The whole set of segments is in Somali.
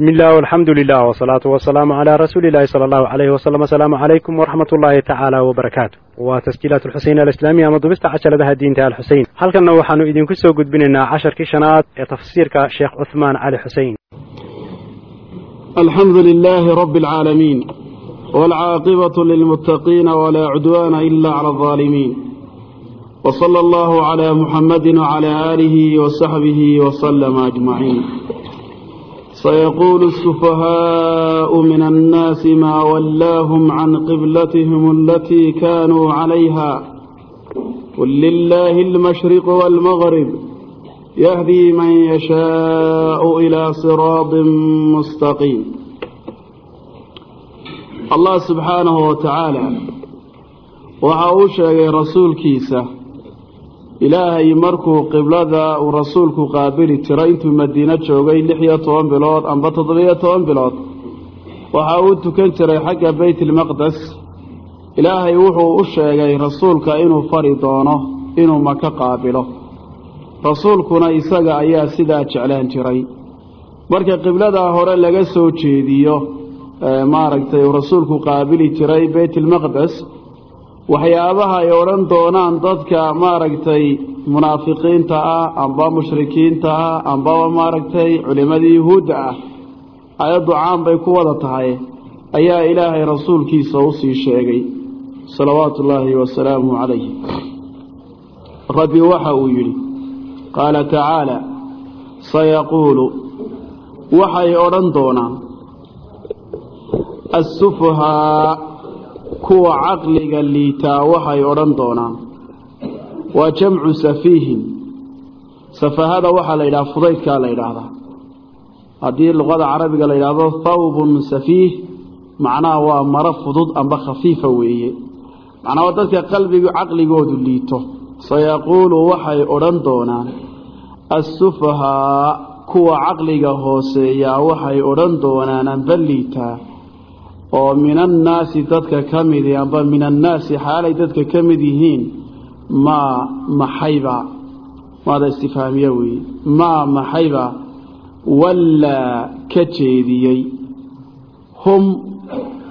bismi illah alxamdu lilah wsalaatu wasalaamu calaa rasuuli illahi sala allahu alayhi wasalam asalaamu calaykum waraxmat ullaahi tacaala wabarakaatu waa tasjiilaat alxuseyn alislaamiya ama dubista cajaladaha diinta alxuseyn halkanna waxaanu idinku soo gudbinaynaa casharkii shanaad ee tafsiirka sheekh cuhmaan cali xusein alxamdu lilaahi rabbi alcaalamiin waalcaaqibatu lilmuttaqiina walaa cudwaana ila cala alظaalimiin wsala allahu calaa muxamadi wacalaa aalihi wasaxbihi wasalama ajmaciin سيقول السفهاء من الناس ما ولاهم عن قبلتهم التي كانوا عليها قل لله المشرق والمغرب يهدي من يشاء إلى صراط مستقيم الله سبحانه وتعالى وعوشك رسول كيسه ilaahay markuu qiblada uu rasuulku qaabili jiray intuu madiino joogay lix iyo toban bilood amba toddobiyo toban bilood waxa uu tukan jiray xagga beytilmaqdes ilaahay wuxuu u sheegay rasuulka inuu fari doono inuu maka qaabilo. Rasuulkuna isaga ayaa sidaa jeclaan jiray. Marka qibladaa hore laga soo jeediyo maaragtay uu rasuulku qaabili jiray beytilmaqdes waxyaabaha ay odhan doonaan dadka maaragtay munaafiqiinta ah amba mushrikiinta ah ambaba maaragtay culimmadii yuhuudda ah ayaddu caan bay ku wada tahay ayaa ilaahay rasuulkiisa u sii sheegay. Salawaatu ullaahi wasalaamu calayh rabbi waxa uu yidhi qaala tacaala sayaquulu waxay odhan doonaan assufahaa kuwa caqliga liitaa waxay odhan doonaan. Waa jamcu safiihin. Safahada waxaa la yidhaha fudaydkaa la yidhaahdaa. Haddii luqada carabiga la yidhaahdo thawbun safiih macnaha waa maro fudud amba khafiifa weeye. Macnaa waa dadka qalbigu caqligoodu liito. Sayaquulu waxay odhan doonaan assufahaa kuwa caqliga hooseeyaa waxay odhan doonaan amba liitaa oo min annaasi dadka ka midi amba min annaasi xaalay dadka ka mid yihiin maa maxayba? Maada istifhaamiye weeye. Maa maxayba? Wallaa ka jeediyey. Hum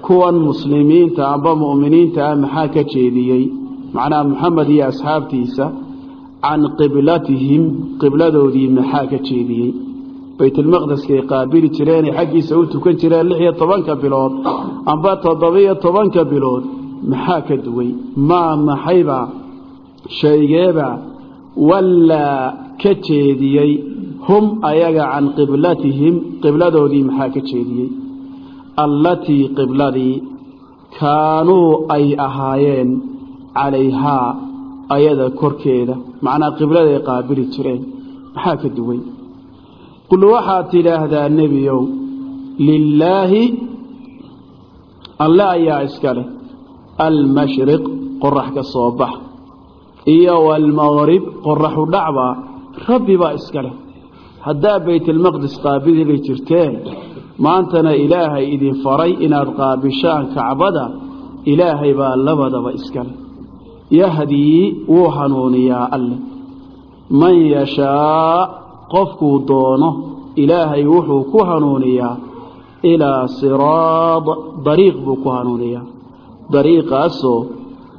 kuwan muslimiinta amba mu'miniinta ah maxaa ka jeediyey? Macnaha moxamed iyo asxaabtiisa can qiblatihim qibladoodii maxaa ka jeediyey baytulmaqdeskaay qaabili jireenay xaggiisa u tukan jireen lix iyo tobanka bilood amba toddobiyo tobanka bilood. Maxaa ka duway? Maa maxayba? Shaygeeba wallaa ka jeediyey. Hum ayaga can qiblatihim qibladoodii maxaa ka jeediyey? Allatii qibladii kaanuu ay ahaayeen calayhaa ayada korkeeda macnaa qibladay qaabili jireen. Maxaa ka duway qul waxaad tidhaahdaa nebiyow lilaahi alle ayaa iska leh almashriq qorax ka soo bax iyo waalmaqrib qoraxu dhacba rabbi baa iska leh. Haddaa baytalmaqdis qaabili jirteen maantana ilaahay idin faray inaad qaabishaan kacbada ilaahay baa labadaba iska leh. Yahdii wuu hanuuniyaa alleh man yashaa qofkuu doono ilaahay wuxuu ku hanuuniyaa ilaa siraad dariiq buu ku hanuuniyaa. Dariiqaasoo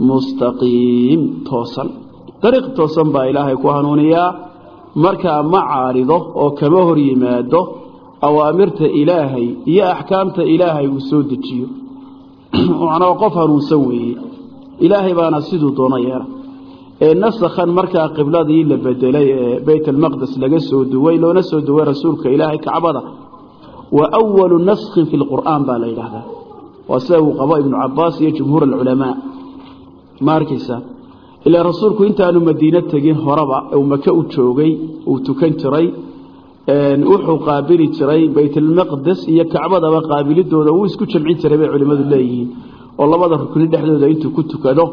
mustaqiim toosan. Dariiq toosan baa ilaahay ku hanuuniyaa. Markaa ma caarido oo kama hor yimaado awaamirta ilaahay iyo axkaamta ilaahay uu soo dejiyo. Macnaa qof hanuunsan weeye. Ilaahay baana siduu doono yeela ee nasakhan markaa qibladii la bedelay ee baytalmaqdes laga soo duway loona soo duway rasuulka ilaahay kacbada. Wa awalu naskhin fi lqur'aan baa la yidhaahdaa. Waa sida uu qabo ibnu cabaas iyo jumhuur alculamaa. Ma ilaa rasuulku intaanu madiino tegin horeba uu maka u joogay uu tukan jiray wuxuu qaabili jiray baytalmaqdes iyo kacbadaba qaabilidooda wuu isku jamcin jiray bay culimmadu leeyihiin. Oo labada rukni dhexdooda intuu ku tukado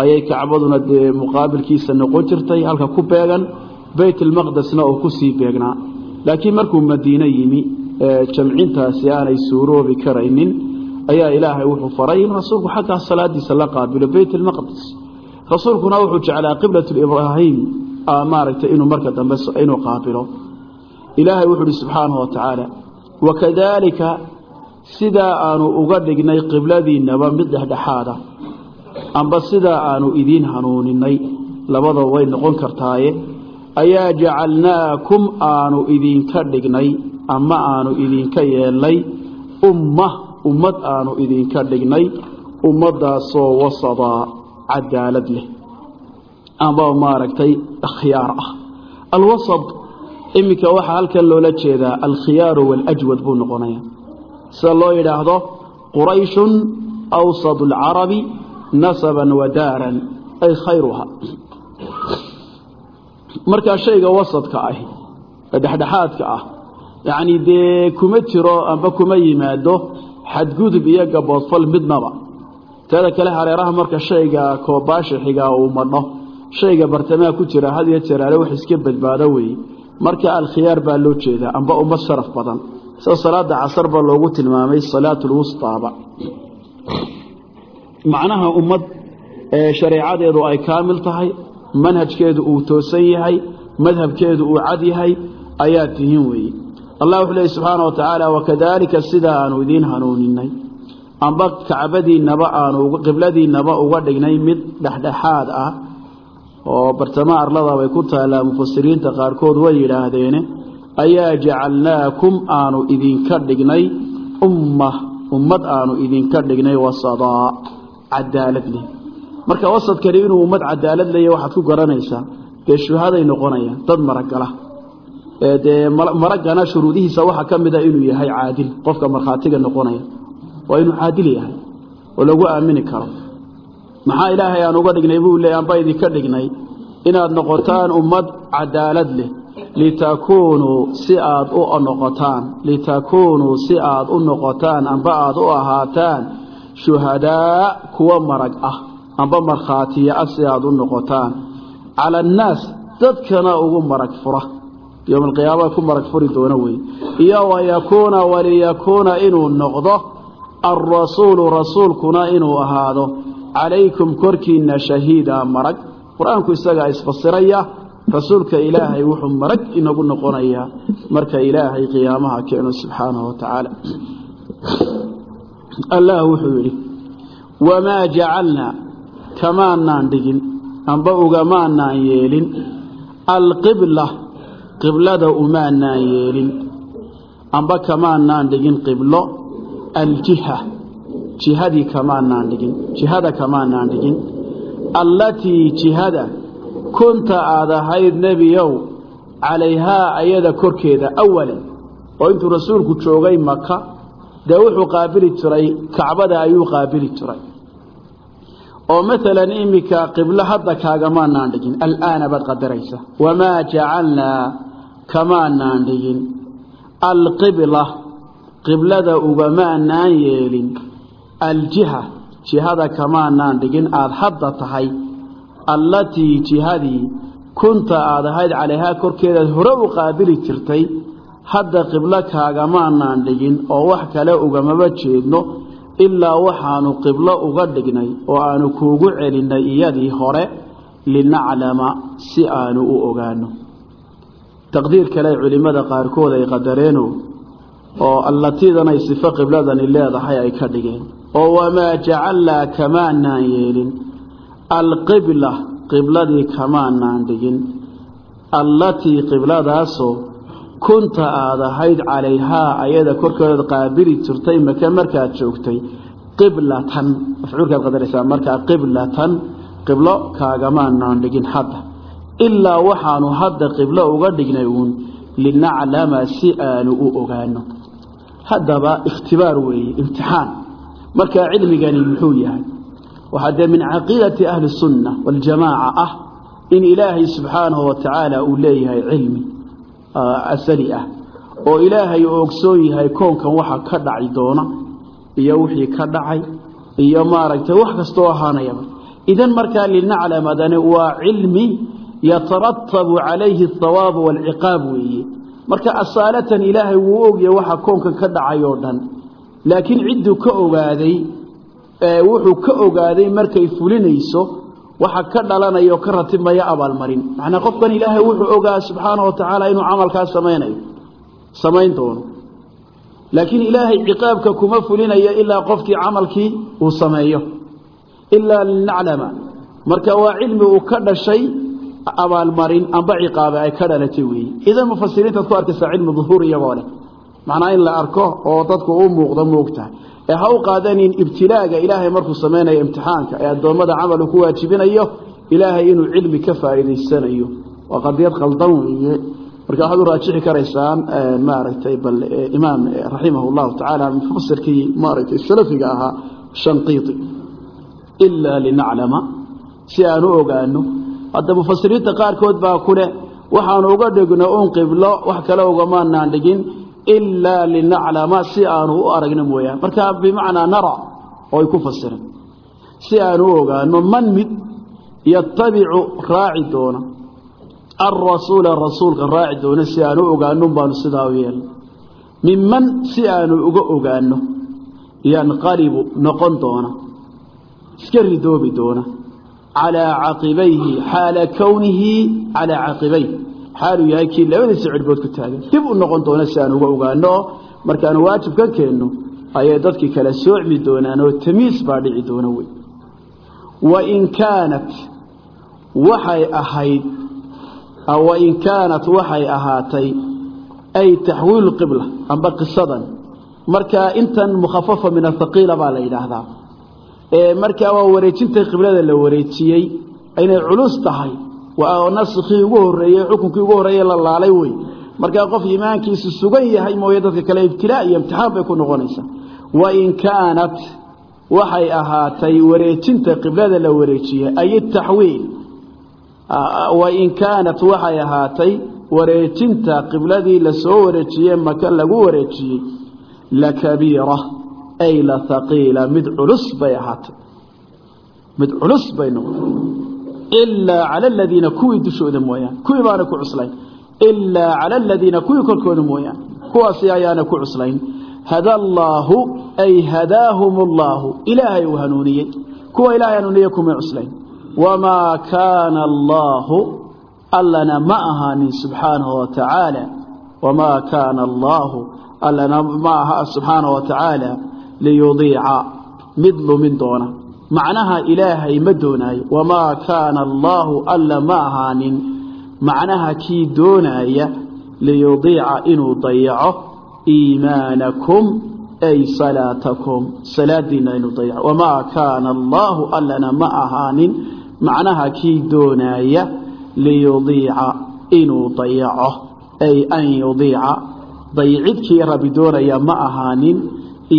ayay kacbaduna dee muqaabilkiisa noqon jirtay halka ku beegan baytalmaqdesna oo ku sii beegnaa laakiin markuu madiine yimi jamcintaasi aanay suuroobi karaynin ayaa ilaahay wuxuu faray in rasuulku xaggaa salaadiisa la qaabilo baytalmaqdes rasuulkuna wuxuu jeclaa qiblat ibraahim maaragtay inuu marka dambe inuu qaabilo. Ilaahay wuxuu uhi subxaanahu wa tacaala wakadaalika sidaa aanu uga dhignay qibladiinnaba mid dhexdhexaada amba sidaa aanu idiin hanuuninay labada way noqon kartaaye. Ayaa jacalnaakum aanu idinka dhignay ama aanu idinka yeelnay. Umma ummad aanu idinka dhignay. Ummaddaasoo wasadaa cadaalad leh. Amba maaragtay khiyaar ah. Alwasad iminka waxaa halkan loola jeedaa alkhiyaaru waaljwad buu noqonaya. Sida loo yidhaahdo qurayshun awsadu alcarabi nasaban wa daaran ay khayruha. Markaa shayga wasadka ah ee dhexdhexaadka ah yacni dee kuma jiro amba kuma yimaado xadgudub iyo gaboodfal midnaba teeda kale hareeraha marka shayga koobaashixiga uu madho. Shayga bartamaha ku jira had iyo jeraale wax iska badbaado weeye marka alkhiyaar baa loo jeedaa amba ummad sharaf badan. Sida salaada casar ba loogu tilmaamay salaatu lwustaaba macnaha ummad shareecadeedu ay kaamil tahay manhajkeedu uu toosan yahay madhabkeedu uu cad yahay ayaa tihiin weeye allah wuxuu leeyay subxaana wa tacaala wakadaalika sidaa aanu idiin hanuuninay amba kacbadiinnaba aanu qibladiinnaba uga dhignay mid dhexdhexaad ah oo bartamaha arlada bay ku taallaa mufasiriinta qaarkood way yidhaahdeene ayaa jacalnaakum aanu idinka dhignay umma ummad aanu idinka dhignay wasadaa cadaalad leh marka wasadkani inuu ummad cadaalad leeya waxaad ku garanaysaa dee shuhaday noqonayaan dad maragala. Dee maraggana shuruudihiisa waxaa ka mida inuu yahay caadil qofka markhaatiga noqonaya. Waa inuu caadil yahay oo lagu aamini karo. Maxaa ilaahay aan uga dhignay buu leey anba idinka dhignay inaad noqotaan ummad cadaalad leh. Litakuunuu si aad u noqotaan litakuunuu si aad u noqotaan amba aad u ahaataan shuhadaa kuwa marag ah amba markhaatiya ah si aad u noqotaan. Cala annaas dadkana ugu marag fura. Yowma ku marag furi doona wey iyo wayakuuna waliyakuuna inuu noqdo alrasuulu rasuulkuna inuu ahaado. Calaykum korkiinna shahiida marag. Qur'aanku isagaa isfasiraya rasuulka ilaahay wuxuu marag inagu noqonayaa. Marka ilaahay qiyaamaha keeno subxaanahu wa tacaala allah wuxuu yidhi wamaa jacalnaa kamaanaan dhigin amba ugamaanaan yeelin. Alqibla qiblada umaanaan yeelin. Amba kamaanaan dhigin qiblo. Aljiha jihadii kamaanaan dhigin jihada kamaanaan dhigin. Allatii jihada kunta aad ahayd nebiyow calayhaa ayada korkeeda awalan oo intuu rasuulku joogay maka dee wuxuu qaabili jiray kacbada ayuu qaabili jiray. Oo maalan iminka qiblo hadda kaagamaanaan dhigin alaana baad qadaraysa. Wamaa jacalnaa kamaanaan dhigin alqibla qiblada ugamaanaan yeelin. Aljiha jihada kamaanaan dhigin aada hadda tahay. Allatii jihadii kunta aad ahayd calayhaa korkeedaad hore u qaabili jirtay hadda qiblo kaagamaanaan dhigin oo wax kale ugamaba jeedno ilaa waxaanu qiblo uga dhignay oo aanu kuugu celinnay iyadii hore linaclama si aanu u ogaano taqdiir kale culimmada qaarkood ay qadareeno oo allatiidanay sifo qibladani leedahay ay ka dhigeen. Oo wamaa jacalnaa kamaanaan yeelin. Alqibla qibladii kamaanaan dhigin. Allatii qibladaasoo kunta aad ahayd calayhaa ayada korkeedaad qaabili jirtay maka markaad joogtay qiblatan mafcuulkaad qadaraysaa markaa qiblatan qiblo kaagamaanaan dhigin hadda. Ilaa waxaanu hadda qiblo uga dhignay uun linaclama si aanu u ogaano. Haddaba ikhtibaar weeye imtixaan. Markaa cilmigani muxuu yahay? Waxaa dee min caqiidati ahli sunna waljamaaca ah in ilaahay subxaanahu wa tacaala uu leeyahay cilmi asali ah oo ilaahay uu ogsoon yahay koonkan waxa ka dhaci doona iyo wixii ka dhacay iyo maaragtay wax kastoo ahaanayaba idan markaa linaclamadani waa cilmi yataratabu calayhi athawaabu waalciqaab weeye. Marka asaalatan ilaahay wuu ogyahay waxa koonkan ka dhacay oo dhan. Laakiin cidduu ka ogaaday wuxuu ka ogaaday markay fulinayso waxa ka dhalanaya oo ka ratibmaya abaalmarin. Macnaa qofkan ilaahay wuxuu ogaa subxaana wa tacaala inuu camalkaa samaynayo. Samayn doono laakiin ilaahay ciqaabka kuma fulinayo ilaa qofkii camalkii uu sameeyo. Ilaa linaclama. Marka waa cilmi uu ka dhashay abaalmarin amba ciqaabe ay ka dhalatay weeye idan mufasiriintaad ku arkaysaa cilmi duhuur iyagoo leh macnaa in la arko oo dadku u muuqdo moogtahay ee ha u qaadanin ibtilaaga ilaahay markuu samaynayo imtixaanka ee addoommada camalu ku waajibinayo ilaahay inuu cilmi ka faa'iidaysanayo. Waa qadiyad qaldan weeye. Marka waxaad u raajixi karaysaan maaragtay bal imaam raximah llahu tacaala mufasirkii maaragtay salafiga ahaa shanqiiti. Ilaa linaclama si aan u ogaano hadda mufasiriinta qaarkood baa ku leh waxaanu uga dhigno un qiblo wax kale ugamaanaan dhigin ilaa linaclama si aanu u aragno mooyaan marka bimacnaa nara oo ay ku fasireen si aanu u ogaano man mid yatabicu raaci doona alrasuula rasuulka raaci doona si aanu u ogaano baanu sidaa u yeelno minman si aanu uga ogaano yanqalibu noqon doona iska ridoobi doona calaa caqibayhi xaala kownihi calaa caqibayh xaaluu yahay kii labadiisa cirhbood ku taagan. Dib u noqon doona si aan uga ogaano markaanu waajib ka keenno ayay dadkii kala soocmi doonaan oo tamiis baa dhici doona wey. Wain kaanat waxay ahayd wain kaanat waxay ahaatay ay taxwiilu qibla amba qisadan. Markaa intan mukhafafa min athaqiila baa la yidhaahdaa. Markaa waa wareejinta qiblada la wareejiyey inay culus tahay waa naskii ugu horeeyey xukunkii ugu horreeye la laalay wey markaa qof iimaankiisu sugan yahay mooye dadka kale ibtilaa iyo imtixaan bay ku noqonaysaa. Wain kaanat waxay ahaatay wareejinta qiblada la wareejiyey ay taxwiil wain kaanat waxay ahaatay wareejinta qibladii la soo wareejiyey maka lagu wareejiyey. Lakabiira ay la haqiila mid culus bay ahaatay. Mid culus bay noqotay ilaa cala aladiina kuwii dushooda mooyaane kuwii baana ku cuslayn ilaa cala aladiina kuwii korkooda mooyaane kuwaasi ayaana ku cuslayn hada allaahu ay hadaahum allaahu ilaahay uu hanuuniyey kuwa ilaahay hanuuniyey kumay cuslayn wamaa kaana allaahu allana ma ahaanin subxaanahu watacaala wamaa kaana allaahu allana ma aha subxaanahu watacaala liyudiica mid lumin doona macnaha ilaahay ma doonaayo. Wamaa kaana allaahu alla ma ahaanin. Macnaha kii doonaaya liyudiica inuu dayaco iimaanakum ay salaatakum. Salaadiina inuu dayaco. Wamaa kaana allaahu allana ma ahaanin. Macnaha kii doonaaya liyudiica inuu dayaco ay an yudiica. Daycidkii rabi doonaya ma ahaanin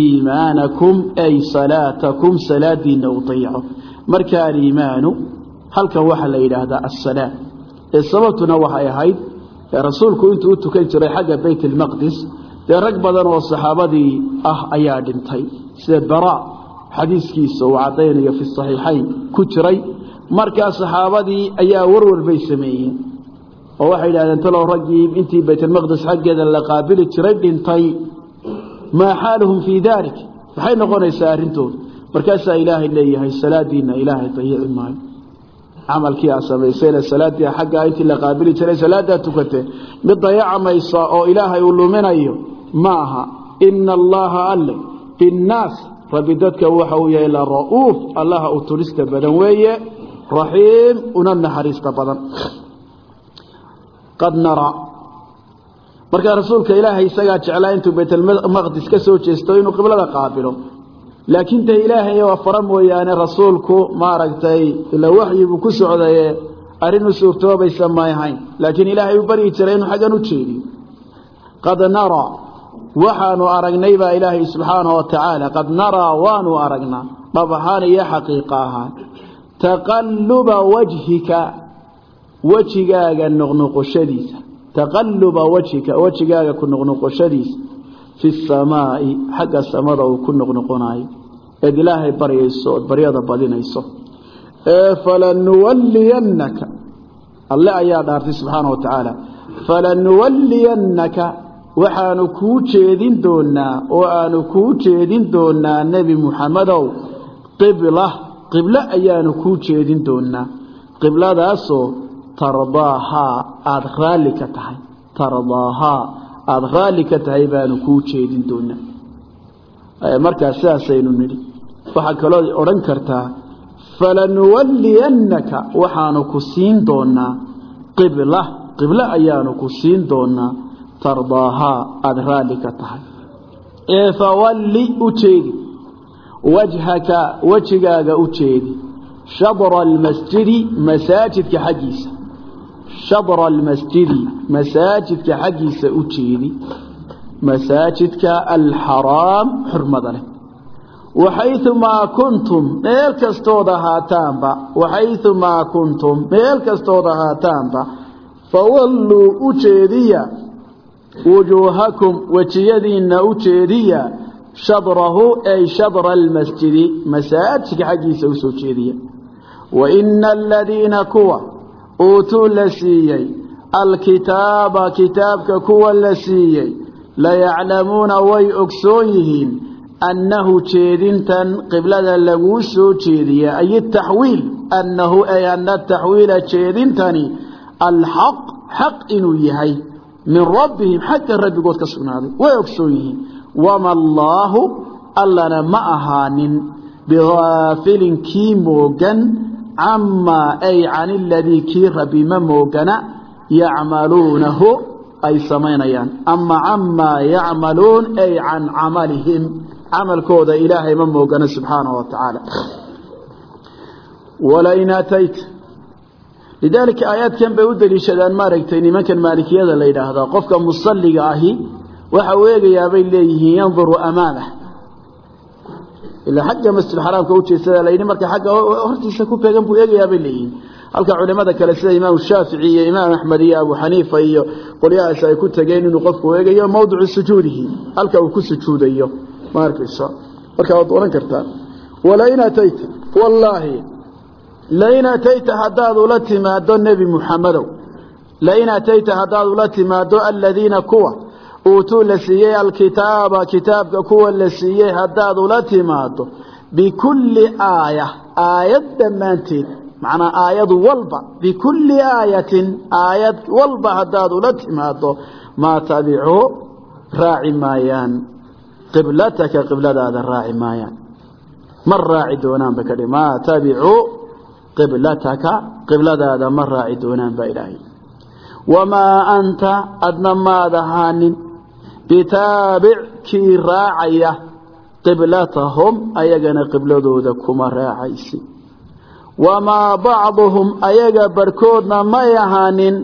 iimaanakum ay salaatakum salaadiina uu dayaco marka aliimaanu halkan waxaa la yidhaahdaa assalaam ee sababtuna waxay ahayd rasuulku intuu u tukan jiray xagga bayt almaqdis dee rag badan oo saxaabadii ah ayaa dhintay. Sida bara xadiiskiisa uu caddaynayo fi saxiixayn ku jiray markaa saxaabadii ayaa warwar bay sameeyeen. Oo waxay yidhahdeen talow raggii intii baytalmaqdis xaggeeda la qaabili jiray dhintay maa xaaluhum fii dalik. Maxay noqonaysaa arrintooda markaasaa ilaahay leeyahay salaadiina ilaahay dayici maayo. Camalkii aad samaysayna salaaddii xaggaa intii la qaabili jiray salaaddaa tukatee mid dayacamaysa oo ilaahay uu luminayo ma aha. Ina allaha alle binnaas rabbi dadka waxa uu yahay la ra'uuf allaha u turista badan weeye raxiim una naxariista badan. Qad naraa markaa rasuulka ilaahay isagaa jeclaa intuu baytalmaqdis ka soo jeesto inuu qiblada qaabilo. Laakiin ta ilaahay waa fara mooyaane rasuulku maaragtay ila waxyibuu ku socdaye arrin u suurtoobaysa may ahayn. Laakiin ilaahay u baryi jiray inuu xaggan u jeediyo qad naraa waxaanu aragnay baa ilaahay subxaanahu watacaala qad naraa waanu aragnaa dhab ahaan iyo xaqiiqa ahaan. Taqalluba wajhika wejigaaga noqnoqoshadiisa taqalluba wajhika wejigaaga ku noqnoqoshadiisa fi samaa'i xagga samada uu ku noqnoqonaayo eed ilaahay baryayso ood baryada badinayso. Ee falanuwalliyannaka. Alle ayaa dhaartay subxaana wa tacaala falanuwalliyannaka waxaanu kuu jeedin doonaa oo aanu kuu jeedin doonaa nebi muxamedow qibla qiblo ayaanu kuu jeedin doonaa qibladaasoo tardaahaa aada raalli ka tahay. Tardaahaa aada raalli ka tahay baanu kuu jeedin doonaa. Markaas sidaasaynu nidhi. Waxaa kaloo odhan kartaa falanuwalliyannaka waxaanu ku siin doonaa qibla. Qiblo ayaanu ku siin doonaa tardaahaa aada raalli ka tahay. Ee fawalli u jeedi. Wajhaka wejigaaga u jeedi. Shadra almasjidi masaajidka xaggiisa shadra almasjidi masaajidka xaggiisa u jeedi masaajidka alxaraam xurmada leh waxayumaa kuntum meel kastood ahaataanba waxayumaa kuntum meel kastood ahaataanba fawalluu u jeediya wujuuhakum wejiyadiinna u jeediya shadrahu ay shadra almasjidi masaajidka xaggiisa u soo jeediya uutuu la siiyey. Alkitaaba kitaabka kuwa la siiyey. Layaclamuuna way ogsoon yihiin annahu jeedintan qiblada laguu soo jeediya. Ay taxwiil annahu ay ana taxwiila jeedintani alxaq xaq inuu yahay. Min rabbihim xagga rabbigood ka sugnaaday. Way ogsoon yihiin. Wama allaahu allana ma ahaanin. Bihaafilin kii moogan camaa ay can iladii kii rabbi ma moogana yacmaluunahu ay samaynayaan. Ama camaa yacmaluun ay can camalihim. Camalkooda ilaahay ma moogana subxaanahu wa tacaala. Walain atayta lidaalika aayaadkan bay u daliishadaan maaragtay nimankan maalikiyada la yidhaahdaa. Qofka musalliga ahi waxa uu eegayaa bay leeyihiin yanduru amaamah ilaa xagga masjidxaraamka ujeedsada layidhi marka xagga hortiisa ku beegan buu eegayaa bay leeyihiin. Halka culimada kale sida imaamu shaafici iyo imaam axmed iyo abu xaniifa iyo qolyahaas ay ku tageen inuu qofku eegayo mawdicu sujuudihi halka uu ku sujuudayo. Ma arkayso? Marka waad oran kartaa walain atayta? Wallaahi lain atayta haddaad ula timaado nebi muxamedow. Lain atayta haddaad ula timaado aladiina kuwa uutuu la siiyey alkitaaba kitaabka kuwa la siiyey haddaad ula timaado bikulli aaya aayad dhammaanteed macnaa aayad walba bikulli aayatin aayad walba haddaad ula timaado maa tabicuu raaci maayaan. Qiblataka qibladaada raaci maayaan. Ma raaci doonaanba kadhi maa tabicuu qiblataka qibladaada ma raaci doonaan baa ilaahay. Wamaa anta adna maad ahaanin bitaabic kii raacaya qiblatahum ayagana qibladooda kuma raacaysi. Wamaa bacduhum ayaga barhkoodna may ahaanin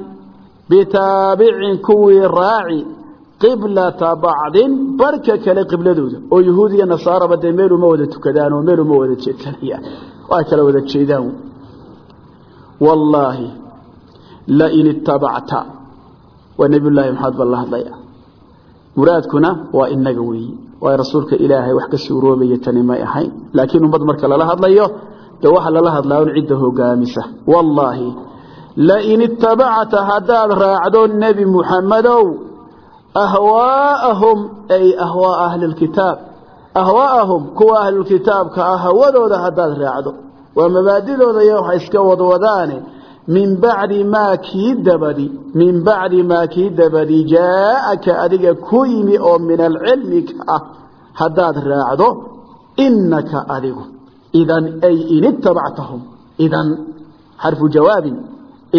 bitaabicin kuwii raaci qiblata bacdin barhka kale qibladooda. Oo yahuud iyo nasaaraba dee meel uma wada tukadaan oo meel uma wada jeedsanayaan waa kala wada jeedaan. Wallaahi lain muraadkuna waa inaga weeyi. Waayo rasuulka ilaahay wax ka suuroobaya tani may ahayn laakiin ummad marka lala hadlayo de waxa lala hadlaa un cidda hogaamisa. Wallaahi lain itabacta haddaad raacdo nebi muxammedow ahwaa'ahum ay ahwaaa ahli lkitaab ahwaa'ahum kuwa ahlulkitaabka ah hawadooda haddaad raacdo. Waa mabaadidooda iyo waxa iska wadwadaane min bacdi maa kii dabadi min bacdi maa kii dabadi jaaaka adiga ku yimi oo min alcilmi ka ah. Haddaad raacdo inaka adigu idan ay in itabactahum idan xarfu jawaabin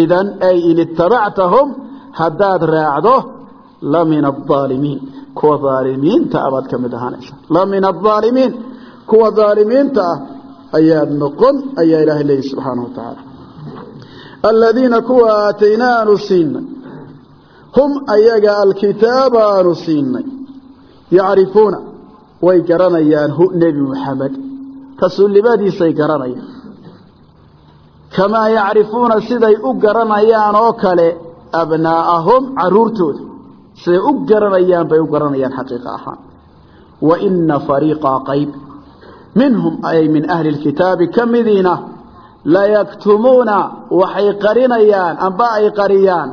idan ay in itabactahum haddaad raacdo la min aaalimiin kuwa aalimiinta abaad ka mid ahaanaysa la min aaalimiin kuwa aalimiinta ah ayaad noqon ayaa ilaahay leeyahy subxaanahu wa aladiina kuwa aatayna aanu siinay. Hum ayaga alkitaaba aanu siinay. Yacrifuuna way garanayaan hu nebi muxamed rasuulnimadiisay garanayaan. Kamaa yacrifuuna siday u garanayaan oo kale abnaa'ahum caruurtooda. Siday u garanayaan bay u garanayaan xaqiiqa ahaan. Wa ina fariiqa qayb. Minhum ay min ahli lkitaabi ka midiina layaktumuuna waxay qarinayaan amba ay qariyaan.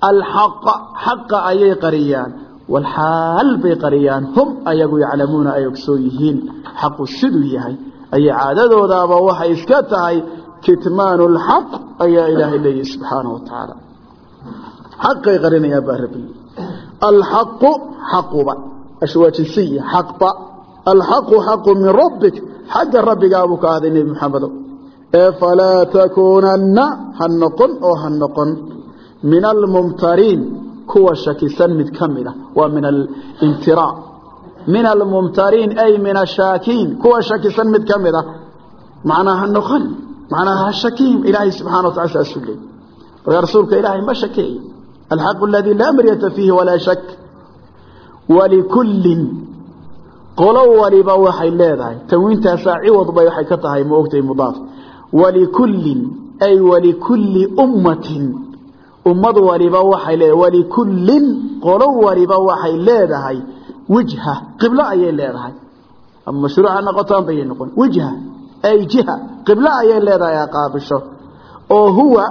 Alxaqa xaqa ayay qariyaan. Walxaal bay qariyaan. Hum ayagu yaclamuuna ay ogsoon yihiin. Xaqu siduu yahay. Ayay caadadoodaaba waxay iska tahay. Kitmaanu lxaq ayaa ilaahay leeyahy subxaanahu wa tacaala. Xaqay qarinayaan baa rabbi. Alxaqu xaquba ashwaajisiya xaqba alxaqu xaqu min rabbik. Xagga maxamedow ee falaa takuunanna ha noqon oo ha noqon. Min almumtariin kuwa shakisan mid ka mid ah waa min alimtiraa min almumtariin ay min ashaakiin kuwa shakisan mid ka mid ah. Macnaa ha noqon macnaa ha shakiin ilaahay subxana wa tacala saasuu leeyay markaa rasuulka ilaahay ma shakeey alxaqu aladii laa miryata fiihi walaa shak. Walikullin qolo waliba waxay leedahay. Tanwiintaasaa ciwad bay waxay ka tahay ma ogtay mudaaf walikullin ay walikulli ummatin ummad waliba waxay leedahay walikullin qolo waliba waxay leedahay wijha qiblo ayay leedahay ama mashruuca noqotaan bayay noqon wijha ay jiha qiblo ayay leedahay qaabisho oo huwa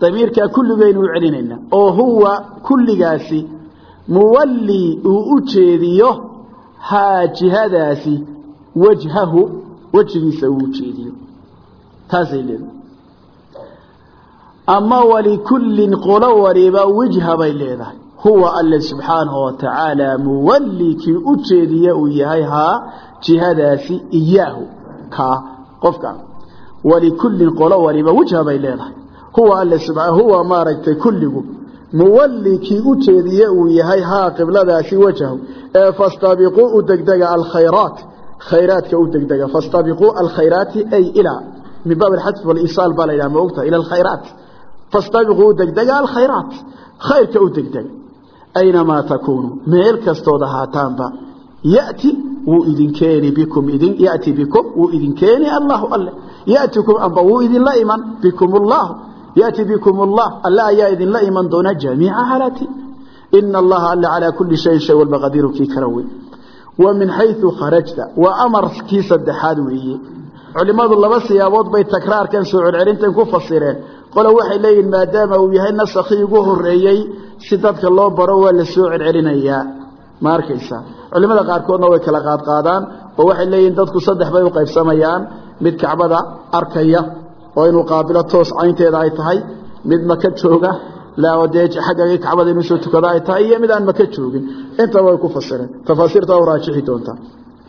damiirkaa kulligaynu u celinayna oo huwa kulligaasi muwallii uu u jeediyo haa jihadaasi wajhahu wejigiisa u jeediyo taasay leedahay. Ama walikullin qolo waliba wijha bay leedahay. Huwa alle subxaanahu wa tacaala muwallii kii u jeediya uu yahay haa jihadaasi iyaahu kaa qofka. Walikullin qolo waliba wijha bay leedahay. Huwa alle huwa maaragtay kulligu muwallii kii u yahay haa qibladaasi wajhahu. Ee fastabiquu u degdega alkhayraat khayraadka u degdega fastabiquu alkhayraati ay ilaa min baab alxadf walisaal baa la yidhaha ma ogtaha ila alkhayraat. Fastabiquu degdega alkhayraat. Khayrka u degdega aynamaa takuunuu meel kastood ahaataanba yati wuu idin keeni bikum idin yati bikum wuu idin keeni allahu alle. Yatikum amba wuu idinla iman bikum llahu yati bikum allah alle ayaa idinla iman doona jamiica halati ina allaha alle calaa kuli shayin shay walba qadiiru kii kala wey wa min xayu kharajta. Waa amarkii saddexaad weeye culimmadu laba siyaabood bay takraarkan soo celcelintan ku fasireen. Qole waxay leeyihiin maadaama uu yahay nasakhii ugu horeeyey si dadka loo baro waa la soo celcelinayaa. Ma arkaysa? Culimada qaarkoodna way kala qaadqaadaan oo waxay leeyihiin dadku saddex bay u qaybsamayaan. Mid kacbada arkaya oo inuu qaabilo toos caynteeda ay tahay. Mid maka jooga dee xaggagii kacbada inuu soo tukado ay tahay. Iyo mid aan maka joogin. Intaba way ku fasireen. Tafaasiirta u raajixi doontaa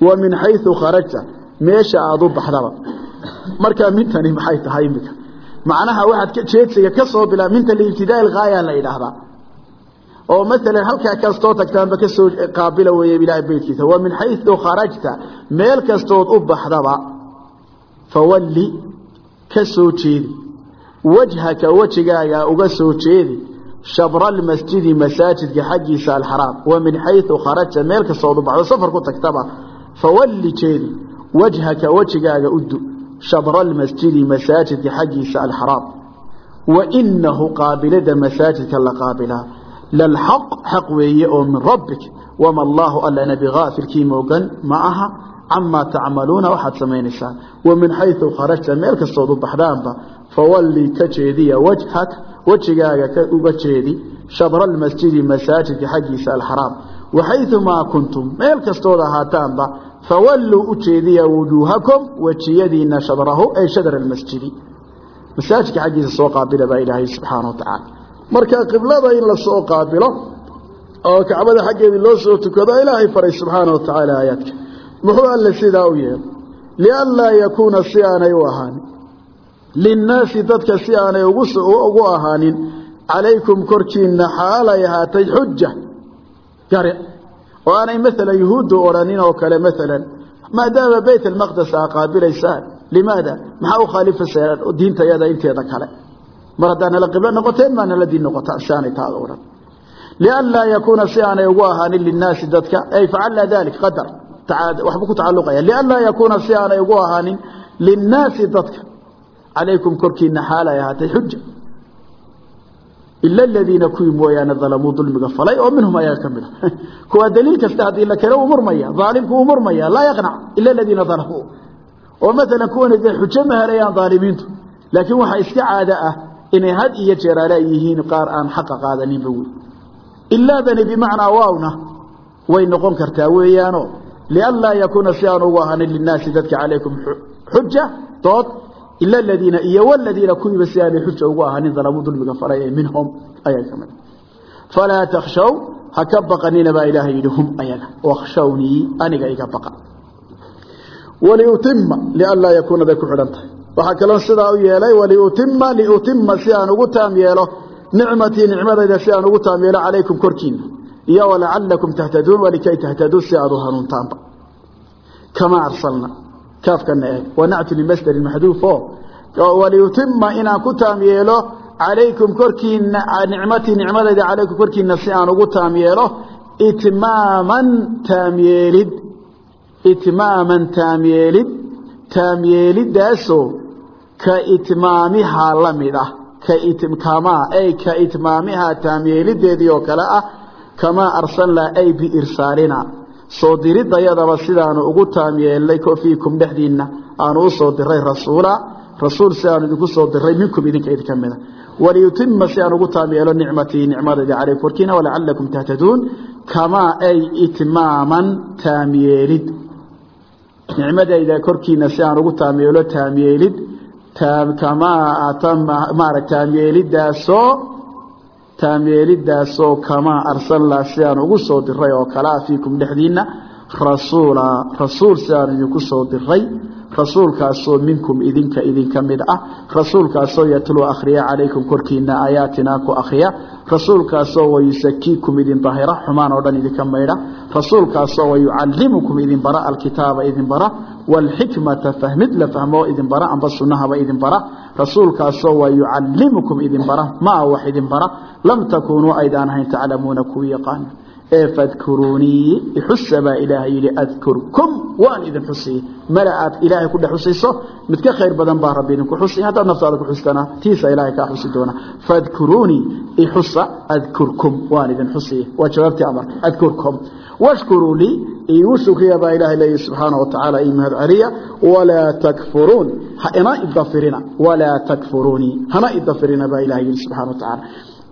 wa min xayu kharajta meesha aada u baxdaba. Markaa mintani maxay tahay imika macnaha waxaad jeedsiga ka soo bilaa minta liibtidaa ilgaaya la yidhaahdaa. Oo maalan halkaa kastoo tagtaanba ka soo qaabila weeye ilaahay beydkiisa wa min xayu kharajta. Meel kastood u baxdaba fawalli ka soo jeedi. Wajhaka wejigaaga uga soo jeedi. Shabra almasjidi masaajidka xaggiisa alxaraam wa min xayu kharajta meel kastood u baxdo safar ku tagtaba fawalli jeedi wajhaka wejigaaga udu shabra almasjidi masaajidka xaggiisa alxaraam. Wa inahu qaabilada masaajidka la qaabilaa lalxaq xaq weeye oo min rabbik. Wama allaahu allana bigaafilkii moogan ma aha. Camaa tacmaluuna waxaad samaynaysaan. Wa min xayu kharajta meel kastood u baxdaanba fawallii ka jeediya wajhak wejigaaga uga jeedi shabra almasjidi masaajidka xaggiisa alxaraam. Waxayumaa kuntum meel kastood ahaataanba fawalluu u jeediya wujuuhakum wejiyadiina shadrahu ay shadra almasjidi masaajidka xaggiisa soo qaabila baa ilaahay subxaana wa tacaala marka qiblada in la soo qaabilo oo kacbada xaggeedii loo soo tukado ilaahay faray subxaana wa tacaala aayaadka muxuu alle sidaa u yeelay lianlaa yakuuna si aanay u ahaanin linnaasi dadka si aanay ugu ahaanin calaykum korkiinna xaalay ahaatay xuja gari oo aanay maalan yuhuuddu odhanin oo kale maalan maadaama bayt almaqdes aa qaabilaysaan limaada? Maxaa u khaalifaysaan diintayada inteeda kale? Mar haddaa nala qiblo noqoteen maa nala diin noqotaa si aanay taada odhan lianlaa yakuuna si aanay ugu ahaanin linnaasi dadka ay facalna dalik qadar waxbuu ku tacalluqaya. Lianlaa yakuuna si aanay ugu ahaanin linnaasi dadka. Calaykum korkiina xaal ay ahaatay xuja ila aladiina kuwii mooyaane dalamuu dulmiga falay oo minhum ayaa ka mid a kuwaa daliil kasta haddii la kale u murmaya aalimku u murmaya laa yaqnac ila aladiina dalamuu. Oo maalan kuwana dee xujo ma helayaan aalimiintu laakiin waxaa iska caado ah inay had iyo jeer ale ay yihiin qaar aan xaqa qaadaninba wey ilaadani bimacnaa waawna way noqon kartaa weeyaano lianlaa yakuuna si aan ugu ahaanin linaasi dadka calaykum xuja dood ila aladiina iyo waladiina kuwiiba si aanay xuja ugu ahaanin dalamuu dulmiga falay ee minhum ayaa ka mid falaa takhshaw ha ka baqanina baa ilaahay yidhi hum ayaga wakhshawnii aniga iga baqa waliutima lianlaa yakuuna bay ku xidhan tahay waxaa kaloo sidaa u yeelay waliutima liutima si aan ugu taam yeelo nicmatii nicmadayda si aan ugu taam yeelo calaykum korkiina iyo walacalakum tahtaduun walikay tahtaduu si aad u hanuuntaanba kama arsalna kaafkana eeg. Wanactu limasdari maxduufo waliutima inaan ku taam yeelo calaykum korkiina nicmatii nicmadayda calaykum korkiina si aan ugu taam yeelo itmaaman taamyeelid itmaaman taamyeelid taamyeelidaasoo ka itmaamihaa la mid ah. Kamaa ay ka itmaamihaa taamyeelideedii oo kale ah kamaa arsalnaa ay biirsaalina soo diridayadaba sidaanu ugu taam yeelnay fiikum dhexdiinna aanu u soo diray rasuula. Rasuul si aanu idinku soo diray minkum idinka idinka mida. Waliyutima si aan ugu taam yeelo nicmatii nicmadayda calaykum korkiina walacalakum tahtaduun kamaa ay itmaaman taamyeelid. Nicmadayda korkiina si aan ugu taam yeelo taamyeelid kamaa maara taamyeelidaasoo taamyeelidaasoo kamaa arsalnaa si aan ugu soo diray oo kalea fiikum dhexdiinna rasuula rasuul si aan idinku soo diray rasuulkaasoo minkum idinka idinka mid ah rasuulkaasoo yatluu akhriya calaykum korkiina aayaatinaa ku akhriya rasuulkaasoo wayusakiikum idin dahira xumaan oo dhan idinka maydha rasuulkaasoo wayucallimukum idin bara alkitaaba idin bara waalxikmata fahmid la fahmo idin bara amba sunnahaba idin bara rasuulkaasoo wayucallimukum idin bara maa wax idin bara lam takuunuu aydaan ahayn taclamuuna kuwii yaqaana. Ee fadkuruunii ixusa baa ilaahay yidhi adkurkum waan idin xusiyey mala aad ilaahay ku dhex xusayso mid ka khayr badan baa rabbi idinku xusi haddaad naftaada ku xustana tiisa ilaahay kaa xusi doona fadkuruunii ixusa adkurkum waan idin xusiyey waa jawaabtii amarka. Adkurkum washkuruu lii iigu shukriya baa ilaahay leeyahy subxaana wa tacaala ii mahad celiya walaa takfuruun hana idafirina walaa takfuruunii hana idafirina baa ilahay yidhi subxana wa tacaala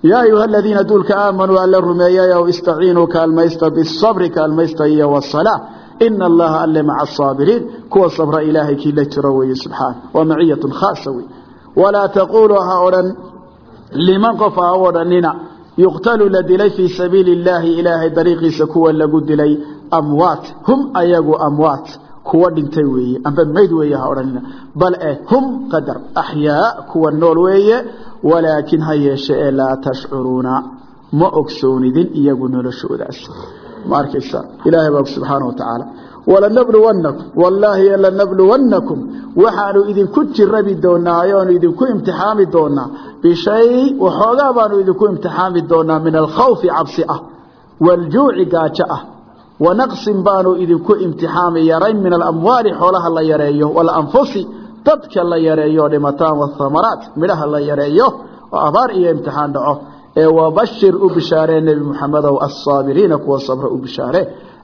yaa ayuha aladiina duulka aamanuu alla rumeeyayow istaciinuu kaalmaysta bisabri kaalmaysta iyo wasalaa ina allaha alle maca asaabiriin kuwa sabra ilaahay kii la jiro weeye subxaana waa maciyatun khaasa wey walaa taquuluu ha odhan liman qof ha odhanina yuqtalu la dilay fii sabiili illaahi ilaahay dariiqiisa kuwa lagu dilay amwaat. Hum ayagu amwaat. Kuwa dhintay weeye amba mayd weeye ha odhanina. Bal eh hum qadar. Axyaa kuwa nool weeye walaakin ha yeeshe ee laa tashcuruuna. Ma ogsoonidin iyagu noloshoodaas. Ma arkaysa? Ilaahay baa subxaana wa tacaala walanabluwannakum. Wallaahi lanabluwannakum waxaanu idinku jirabi doonaa oanu idinku imtixaami doonaa. Bishay waxoogaa baanu idinku imtixaami doonaa min alkhawfi cabsi ah waaljuuci gaajo ah. Wanaqsin baanu idinku imtixaami yarayn min alamwaali xoolaha la yareeyo walanfusi dadka la yareeyo dhimataan wathamaraat midhaha la yareeyo oo abaar iyo imtixaan dhaco. Ee wabashir u bishaaree nebi muxamedow assaabiriina kuwa sabra u bishaare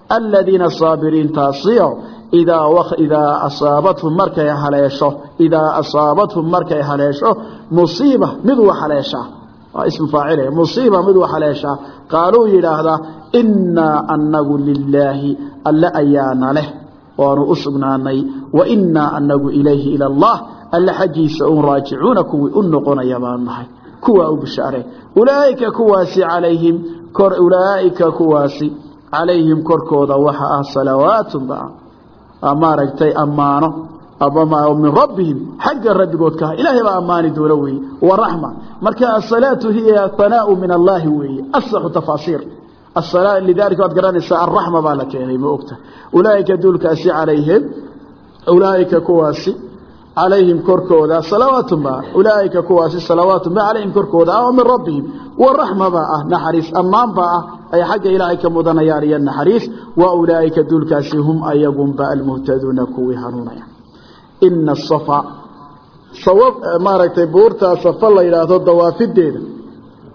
aladiina saabiriintaasiyo idaa asaabathum markay haleesho idaa asaabathum markay haleesho musiiba mid wa haleeshaa waa ismu faacile musiiba mid wa haleeshaa qaaluu yidhaahdaa innaa anagu lilaahi alle ayaana leh waanu u sugnaanay wa innaa anagu ilayhi ila allah alle xaggiisa un raajicuuna kuwii u noqonaya baanu nahay kuwaa u bishaare ulaaika kuwaasi calayhim ulaaika kuwaasi calayhim korkooda waxa ah salawaatun ba. Maaragtay ammaano. Min rabbihim xagga rabbigood ka ilaahay baa ammaani doona weeye waraxma marka asalaatu hiya hanaau min allahi weeye asaxu tafaasiir. Lidalika waad garanaysaa araxma baa la keenay ma ogta. Ulaaika duulkaasi calayhim ulaaika kuwaasi calayhim korkooda salawaatun ba. Ulaaika kuwaasi salawaatun ba calayhim korkooda ah min rabbihim. Waraxma baa ah naxariis ammaan baa ah ay xagga ilaahay ka mudanayaan iyo naxariis wa ulaaika duulkaasi hum ayagunba almuhtaduuna kuwii hanuunaya. Ina asafa maaragtay buurtaa safa la yidhaahdo dawaafideeda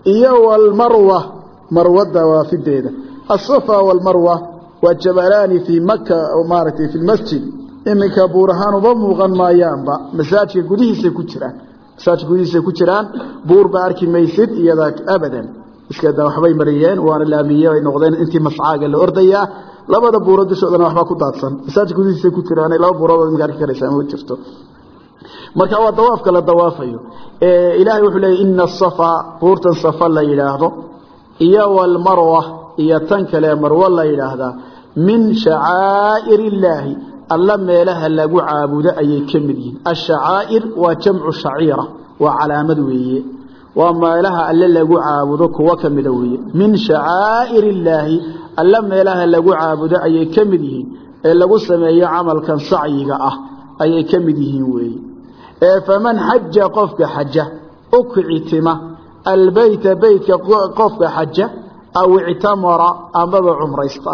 iyo walmarwa marwa dawaafideeda asafa walmarwa waa jabalaani fii maka maaragtay fi lmasjid iminka buur ahaan uma muuqan maayaanba masaajidka gudihiisay ku jiraan masaajidka gudihiisay ku jiraan buurba arki maysid iyada abadan iska da waxbay mariyeen waana laamiye ay noqdeen intii mascaaga la ordayaa. Labada buurood dushoodana waxbaa ku daadsan. Masaajidka gudihiisay ku jiraan laba buurood imika arki karaysaa ma jirto. Marka waa dawaafka la dawaafayo. Ilaahay wuxuu leeyay ina asafa buurtan safa la yidhaahdo iyo walmarwa iyo tan kale marwo la yidhaahdaa. Min shacaa'ir illaahi alla meelaha lagu caabudo ayay ka mid yihiin. Ashacaa'ir waa jamcu shaciira waa calaamad weeye waa meelaha alle lagu caabudo kuwo ka mida weeye. Min shacaa'ir illaahi alla meelaha lagu caabudo ayay ka mid yihiin. Ee lagu sameeyo camalkan sacyiga ah ayay ka mid yihiin weeye. Ee faman xaja qofka xaja ukcitima albeyta beytka qofka xaja aw ictamara amaba cumraysta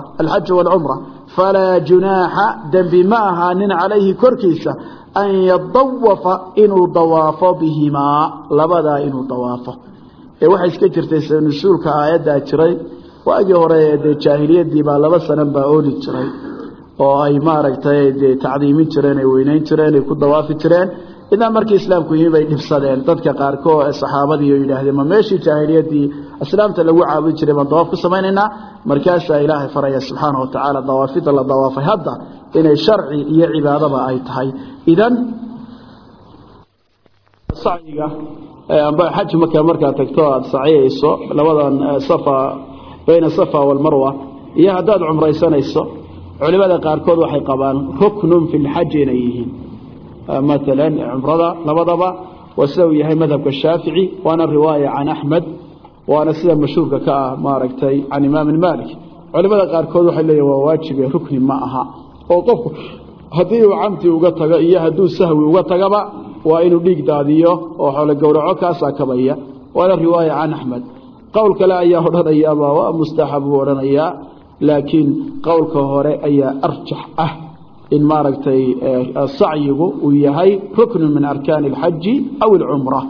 falaa junaaxa dembi ma ahaanin calayhi korkiisa an yadawafa inuu dawaafo bihimaa labadaa inuu dawaafo ee waxay iska jirtay sanusuulka aayaddaa jiray waagii hore dee jaahiliyadii baa laba sanan baa ooli jiray oo ay maaragtay dee tacdiimin jireen ay weyneyn jireen ay ku dawaafi jireen idaa markii islaamku yimi bay dhibsadeen dadka qaarkood ee saxaabadii oo yidhaahdeen ma meeshii jaahiliyadii islaamta lagu caabudi jiray baan dawaaf ku samaynaynaa. Markaasaa ilaahay faraya subxaana wa tacaala dawaafidda la dawaafay. Hadda inay sharci iyo cibaadaba ay tahay. Idan sacyiga amba xaj marka markaad tagto aada saciyayso labadan safa bayna safa walmarwa iyo haddaad cumraysanayso culimada qaarkood waxay qabaan ruknun fi lxaji inay yihiin. Maalan cumrada labadaba waa sida uu yahay madhabka shaafici waana riwaaya can axmed waana sida mashhuurka ka ah maaragtay can imaamin malik culimada qaarkood waxay leeyihiin waa waajibe rukni ma aha. Oo qofku haddii uu camti uga tago iyo hadduu sahwi uga tagaba waa inuu dhiig daadiyo oo xoolo gowraco kaasaa kabaya waana riwaaya can axmed. Qowl kale ayaa odhanayaaba waa mustaxab buu odhanayaa laakiin qowlka hore ayaa arjax ah in maaragtay sacyigu uu yahay ruknu min arkaani alxaji aw alcumra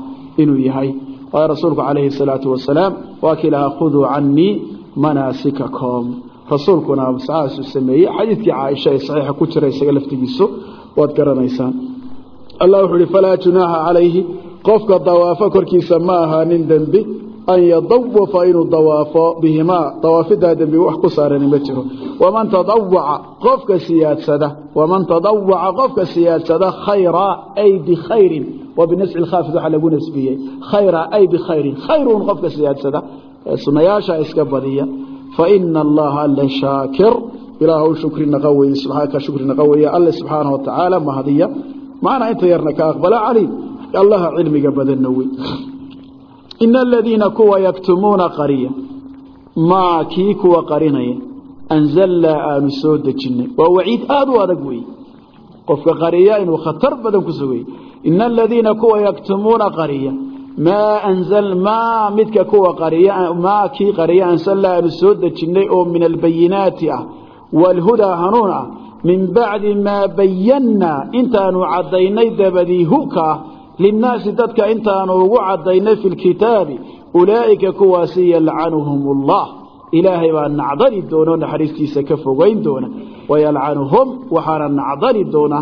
inuu yahay waayo rasuulku calayhi salaatu wasalaam waa kii lahaa khuduu canii manaasikakom rasuulkuna saasuu sameeyey xadiidkii caaisha ee saxiixa ku jira isaga laftigiisu waad garanaysaan allah wuxuu uhi falaa junaaxa calayhi qofka dawaafo korkiisa ma ahaanin dembi an yadawafa inuu dawaafo bihimaa dawaafidaa dembi wax ku saarani ma jiro waman tadawaca qofka siyaadsada waman tadawaca qofka siyaadsada khayra ay bikhayrin binasci lkhaafid waxaa lagu nasbiyey. Khayra ay bikhayrin khayruun qofka siyaadsada sunayaasha iska badiya. Faina allaha alla shaakir. Ilaahw shukri naqa weye ka shukri naqa weeye alle subxaana wa tacaala mahadiya macnaa inta yarna ka aqbala caliim allaha cilmiga badanna wey. Ina aladiina kuwa yaktumuuna qariya. Maa kii kuwa qarinaya. Anzalnaa aanu soo dejinnay waa waciid aada u adag weeye qofka qariya inuu khatar badan ku sugay ina aladiina kuwa yaktumuuna qariya maa anzal maa midka kuwa qariya maa kii qariya anzalnaa aanu soo dejinnay oo min albayinaati ah waalhudaa hanuun ah min bacdi maa bayannaa intaanu caddaynay dabadii huka ah linnaasi dadka intaanu ugu caddaynay fi lkitaabi ulaa'ika kuwaasi yalcanuhum allah ilaahay baa nacdali doona oo naxariistiisa ka fogayn doona wayalcanuhum waxaana nacdali doona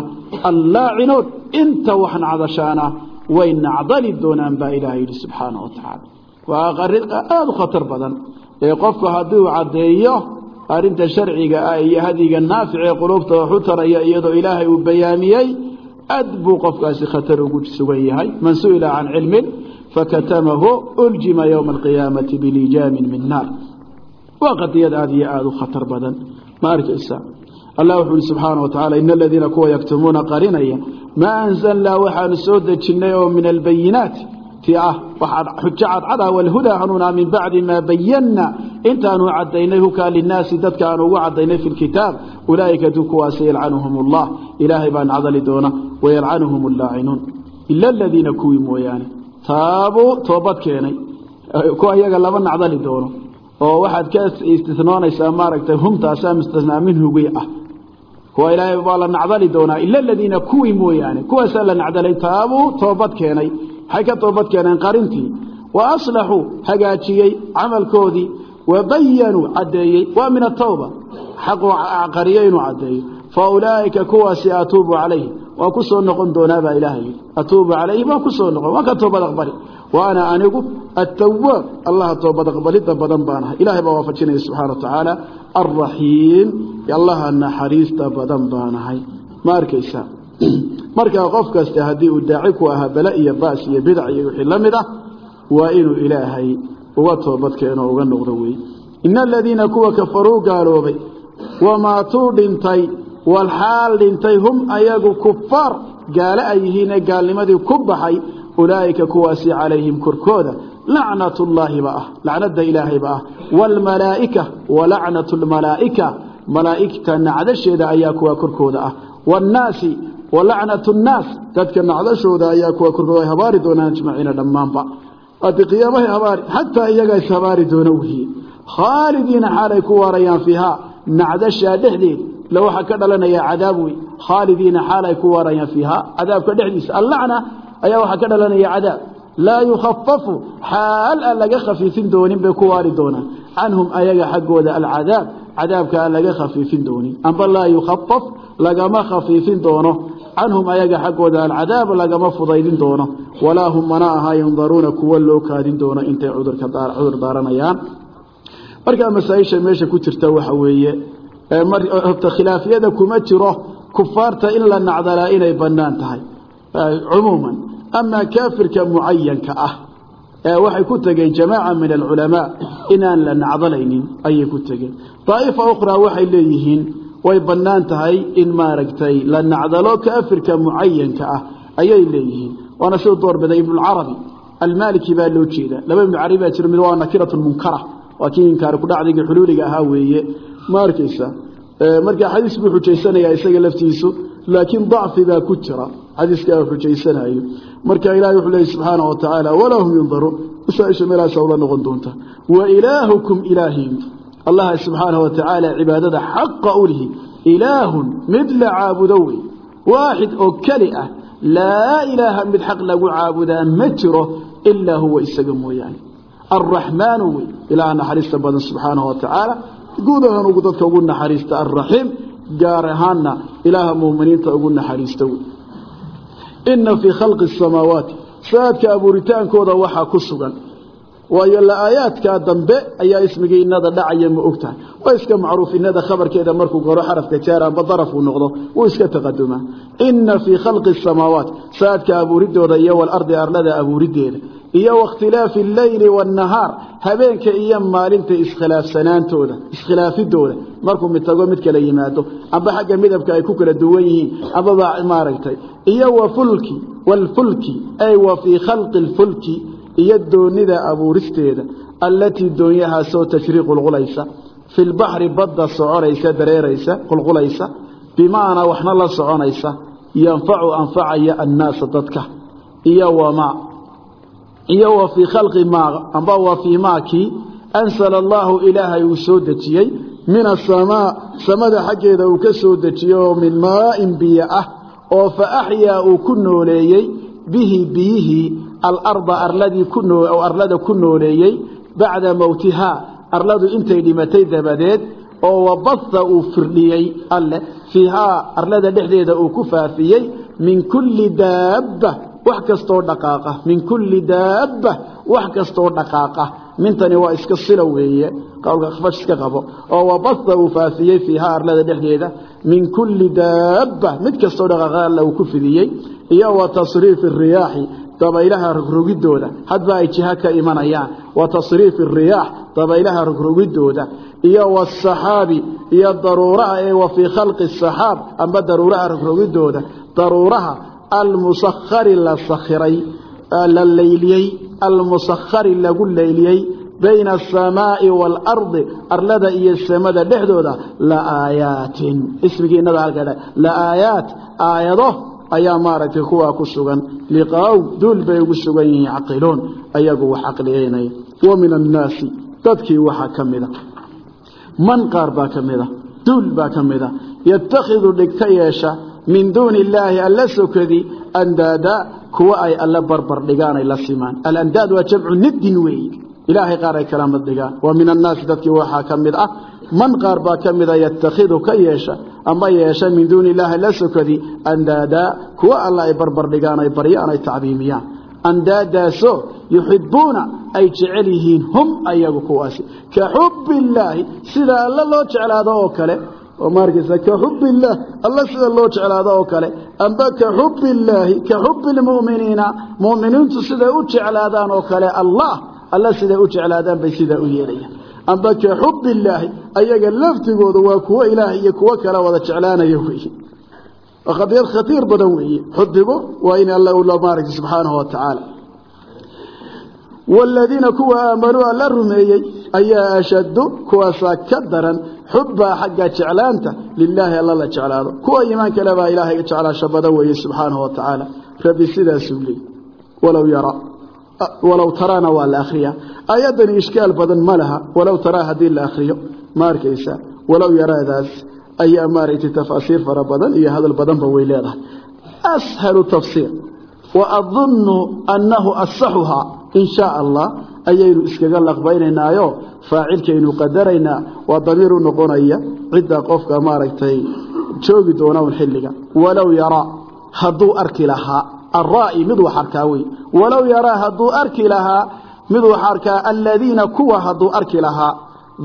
allaacinoon inta wax nacdashaana way nacdali doonaan baa ilaahay yidhi subxaana wa tacaala waa qarin aada u khatar badan ee qofku hadduu caddeeyo arrinta sharciga ah iyo hadiga naafic ee quluubta wax u taraya iyadoo ilaahay uu bayaamiyey aad buu qofkaasi khatar ugu sugan yahay man su'ila can cilmin fakatamahu uljima yowma alqiyaamati bilijaamin min naar waa qadiyad aada iyo aada u khatar badan ma arkaysa allah wuxuu uhi subxaana wa tacala ina aladiina kuwa yaktumuuna qarinaya maa anzalnaa waxaanu soo dejinnay oo min albayinaati ti ah xujo cadcada walhudaa hanuuna min bacdi maa bayanna intaanu cadaynay hukaa linaasi dadka aanu ugu cadaynay fi lkitaab ulaa'ika du kuwaasi yalcanuhum allah ilaahay baa nacdali doona wayalcanuhum allaacinuun ila aladiina kuwii mooyaane taabuu toobad keenay kuwa iyaga lama nacdali doono oo waxaad ka istisnoonaysaa maaragtay humtaasaa mustasnaa minhugii ah kuwa ilaahay baa la nacdali doonaa ila aladiina kuwii mooyaane. Kuwaasaa la nacdalay taabuu toobad keenay. Maxay ka toobad keeneen qarintii. Wa aslaxuu hagaajiyey camalkoodii. Wa bayanuu caddeeyey. Waa min atawba xaquu qariyo inuu caddeeyo fa ulaa'ika kuwaasi atuubu calayhi waan ku soo noqon doonaa baa ilaahay yidhi atuubu calayhi waan ku soo noqon waan ka toobad aqbali wa anigu attawaab allaha toobad aqbalidda badan baan ahay. Ilahay baa waafajinaya subxana wa tacaala alraxiim allaha naxariista badan baan ahay. Ma arkaysaa? Markaa qof kasta haddii uu daaci ku ahaa bale iyo baas iyo bidac iyo wixii la mid ah waa inuu ilaahay uga toobadkeenoo uga noqdo wey ina aladiina kuwa kafaruu gaaloobay wamaatuu dhintay walxaal dhintay hum ayagu kufaar gaalo ay yihiin ee gaalnimadii ku baxay ulaa'ika kuwaasi calayhim korkooda. Lacnat llaahiba ah lacnada ilaahayba ah. Waalmalaa'ika walacnatu lmalaa'ika malaa'igta nacdasheeda ayaa kuwa korkooda ah. Waannaasi walacnatu nnaas dadka nacdashooda ayaa kuwa korkooda ay habaari doonaan ajmaciina dhammaanba adi qiyaamahay habaari xataa iyagaa is habaari doona wihiye khaalidiina xaalay ku la waxaa ka dhalanaya cadaab wey khaalidiina xaalay ku waarayaan fiihaa cadaabka dhexdiisa allacna ayaa waxaa ka dhalanaya cadaab laa yukhafafu xaal aan laga khafiifin doonin bay ku waari doonaan canhum ayaga xaggooda alcadaab cadaabka aan laga khafiifin doonin amba laa yukhafaf lagama khafiifin doono canhum ayaga xaggooda alcadaab lagama fudaydin doono walaa hum mana ahaa yundaruuna kuwa loo kaadin doono intay cudur daaranayaan markaa masaaisha meesha ku jirta waxa weeye horta khilaafiyada kuma jiro kufaarta in la nacdalaa inay bannaan tahay. Cumuuman. Amaa kaafirka mucayanka ah waxay ku tegeen jamaaca min alculamaa inaan la nacdalaynin ayay ku tegeen. Daa'ifa ukhraa waxay leeyihiin way bannaan tahay in maaragtay la nacdalo kaafirka mucayanka ah ayay leeyihiin. Waana siduu doorbiday ibnualcarabi almaaliki baa loo jeeda laba ibnu carabi baa jira mid waa nakiratun waa kii inkaari kudhacdiga xuluuliga ahaa weeye ma arkaysa. Markaa xadiis buu xujaysanayaa isaga laftiisu laakiin dacfi baa ku jira. Xadiiskaa xujaysanayo marka ilahay wuxuu leeyay subxaana wa tacaala walaa hum yundaruun masaaisha meelahaasa ula noqon doonta. Wa ilaahukum ilaahin allaha subxaanahu wa tacaala cibaadada xaqa u lihi ilaahun mid la caabudo wey waaxid oo keli ah. Laa ilaaha mid xaq lagu caabudaa ma jiro ilaa huwa isaga mooyaane. Alraxmaanu wey ilaaha naxariista badan tacaala guud ahaan ugu dadka ugu naxariista alraxiim gaar ahaanna ilaaha muuminiinta ugu naxariista wey ina fii khalqi asamaawaati saadka abuuritaankooda waxaa ku sugan. Waayo la-aayaadkaa dambe ayaa ismigii inada dhacaya ma ogtahay. Waa iska macruuf inada khabarkeeda markuu goro xarafka jaar amba darafuu noqdo wuu iska taqadumaa. Ina fii khalqi asamaawaat saadka abuuridooda iyo walardi arlada abuurideeda iyo wakhtilaafi alleyli waannahaar habeenka iyo maalinta iskhilaafsanaantooda iskhilaafidooda. Markuu mid tago mid kala yimaado. Amba xagga midabka ay ku kala duwan yihiin. Ambaba maaragtay. Iyo wafulki waalfulki ay wa fii khalqi lfulki iyo doonida abuuristeeda allatii doonyahaasoo tajrii qulqulaysa fi lbaxri badda soconaysa dareeraysa qulqulaysa. Bimaana waxna la soconaysa. Yanfacu anfacaya annaasa dadka. Iyo wamaa iyo wa fii khalqi maa amba wa fii maakii ansala allaahu ilaahay uu soo dejiyey min asamaa samada xaggeeda uu ka soo dejiyey oo min maa'in biyo ah oo fa axyaa uu ku nooleeyey bihi biyihii alarda arladii oo arlada ku nooleeyey bacda mowtihaa arladu intay dhimatay dabadeed oo wabatha uu firdhiyey alleh fiihaa arlada dhexdeeda uu ku faafiyey min kulli daabba wax kastoo dhaqaaqa min kulli daabba wax kastoo dhaqaaqa. Mintani waa iska sila weeye qowlka iska qabo. Oo wabatha uu faafiyey fiihaa arlada dhexdeeda min kulli daabba. Mid kastoo dhaqaaqa alla uu ku fidiyey iyo wa tasriifi riyaaxi dabaylaha rogrogidooda hadba ay jiha ka imanayaan. Wa tasriifi riyaax dabaylaha rogrogidooda iyo wasaxaabi iyo daruuraha ee wa fii khalqi asaxaab amba daruuraha rogrogidooda daruuraha almusakhari la sakhiray la layliyey almusakhari lagu layliyey bayna asamaa'i waalardi arlada iyo samada dhexdooda laaayaatin ismigii inada halka laaayaat aayado ayaa maaragtay kuwaa ku sugan. Liqaaw duul bay ugu sugan yihiin caqiluun ayagu wax caqliyeynaya wa min annaasi dadkii waxaa ka mida. Man qaar baa ka mida duul baa ka mida. Yatakhidu dhigka yeesha min duuni illaahi alla sokadi andaada kuwa ay alla barbar dhigaan ay la simaan. Alandaad waa jamcu niddin weeye ilaahay qaar ay kalaamad dhigaan. Wa min annaasi dadkii waxaa ka mid ah man qaar baa ka mida yatakhidu ka yeesha ama yeesha min duuni illaahi la sokadi andaadaa kuwa alla ay barbar dhigaan ay baryaan ay tacdiimiyaan. Andaadaasoo yuxibuuna ay jecel yihiin hum ayagu kuwaasi. Ka xubi illaahi sida alla loo jeclaado oo kale oo ma arkaysa ka xubi illaah alla sida loo jeclaado oo kale. Amba ka xubi illaahi ka xubi mu'miniintu siday u jeclaadaan oo kale allah alla siday u jeclaadaan bay sidaa u yeelayaan. Amba ka xubbillaahi ayaga laftigooda waa kuwo ilaahay iyo kuwo kale wada jeclaanaya weeye waa qadiyad khatiir badan weeye xubbigu waa in alla ula maaragtay subxaanahu wa tacaala waaladiina kuwa aamanuu alla rumeeyey ayaa ashaddu kuwaasaa ka daran xubbaa xagga jeclaanta lilaahi alla la jeclaado. Kuwa iimaan kale baa ilaahay jeclaasho badan weeye subxaanahu wa tacaala rabbi sidaasuu leey walow yara walow taraana waa la akhriyaa. Ayaddani ishkaal badan ma laha walow taraa haddii la akhriyo ma arkaysaa walow yaraadaas ayaa maaragtay tafaasiir fara badan iyo hadal badanba way leedahay. Ashalu tafsiir. Wa adunnu annahu asaxuhaa in shaa allah ayaynu iskaga laqbaynaynaayo faacilkaynu qadaraynaa waa damiir u noqonaya cidda qofka maaragtay joogi doona un xilliga. Walow yaraa hadduu arki lahaa araa'i mid wax arkaa wey walow yaraa hadduu arki lahaa mid wax arkaa aladiina kuwa hadduu arki lahaa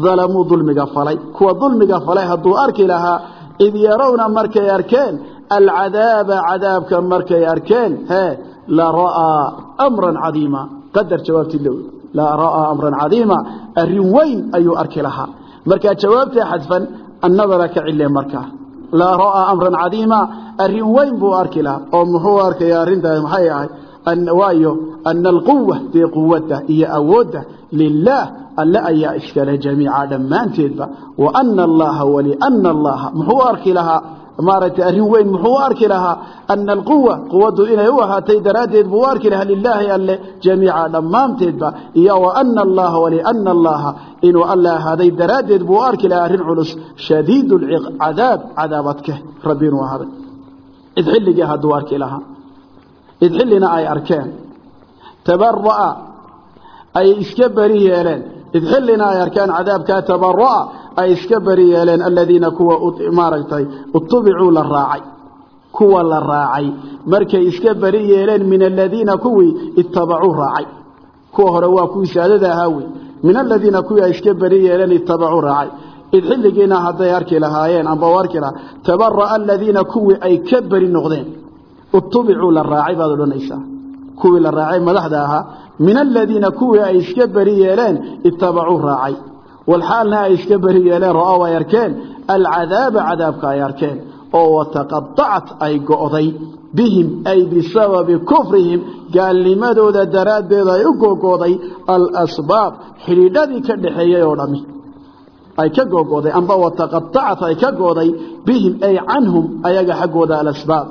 dalamuu dulmiga falay. Kuwa dulmiga falay hadduu arki lahaa id yarawna markay arkeen alcadaaba cadaabka markay arkeen hee la ra'aa amran cadiima. Qadar jawaabtii low la ra'aa amran cadiima arrin weyn ayuu arki lahaa markaa jawaabtaa xadfan annadara ka cile markaa laa ra'aa amran cadiima arrin weyn buu arki lahaa oo muxuu arkaya arrintaas maxay ahay waayo ana alquwa dee quwadda iyo awoodda lilaah alle ayaa iskale jamiica dhammaanteedba wa ana allaha waliana allaha muxuu arki lahaa maaragtay arrin weyn muxuu u arki lahaa ana alquwa quwaddu inay u ahaatay daraaddeed buu u arki lahaa lilaahi alle jamiica dhammaanteedba iyo wa ana allaha waliana allaha inuu alle ahaaday daraaddeed buu u arki lahaa arrin culus. Shadiid cadaab cadaabadke rabbi inuu ahaaday. Id xilligii hadduu arki lahaa. Id xillina ay arkeen. Tabara'a ay iska beri yeeleen. Id xillina ay arkeen cadaabkaa tabara'a ay iska beri yeeleen aladiina kuwa maaragtay utubicuu la raacay. Kuwa la raacay. Markay iska beri yeeleen min aladiina kuwii ittabacuu raacay. Kuwa hore waa kuwii saadada ahaa wey min aladiina kuwii ay iska beri yeeleen ittabacuu raacay. Id xilligiina hadday arki lahaayeen amba arki lahaa tabara'a aladiina kuwii ay ka beri noqdeen. Utubicuu la raacay baad odhanaysaa. Kuwii la raacay madaxda ahaa. Min aladiina kuwii ay iska beri yeeleen ittabacuu raacay walxaalna ay iska beri yeeleen ra'ow ay arkeen alcadaaba cadaabka ay arkeen oo wataqadacat ay go'day bihim ay bisababi kufrihim gaalnimadooda daraaddeed ay u gogo'day alasbaab xidhiidhadii ka dhaxeeyey oo dhammi ay ka gogo'day amba wataqadacat ay ka go'day bihim ay canhum ayaga xaggooda alasbaab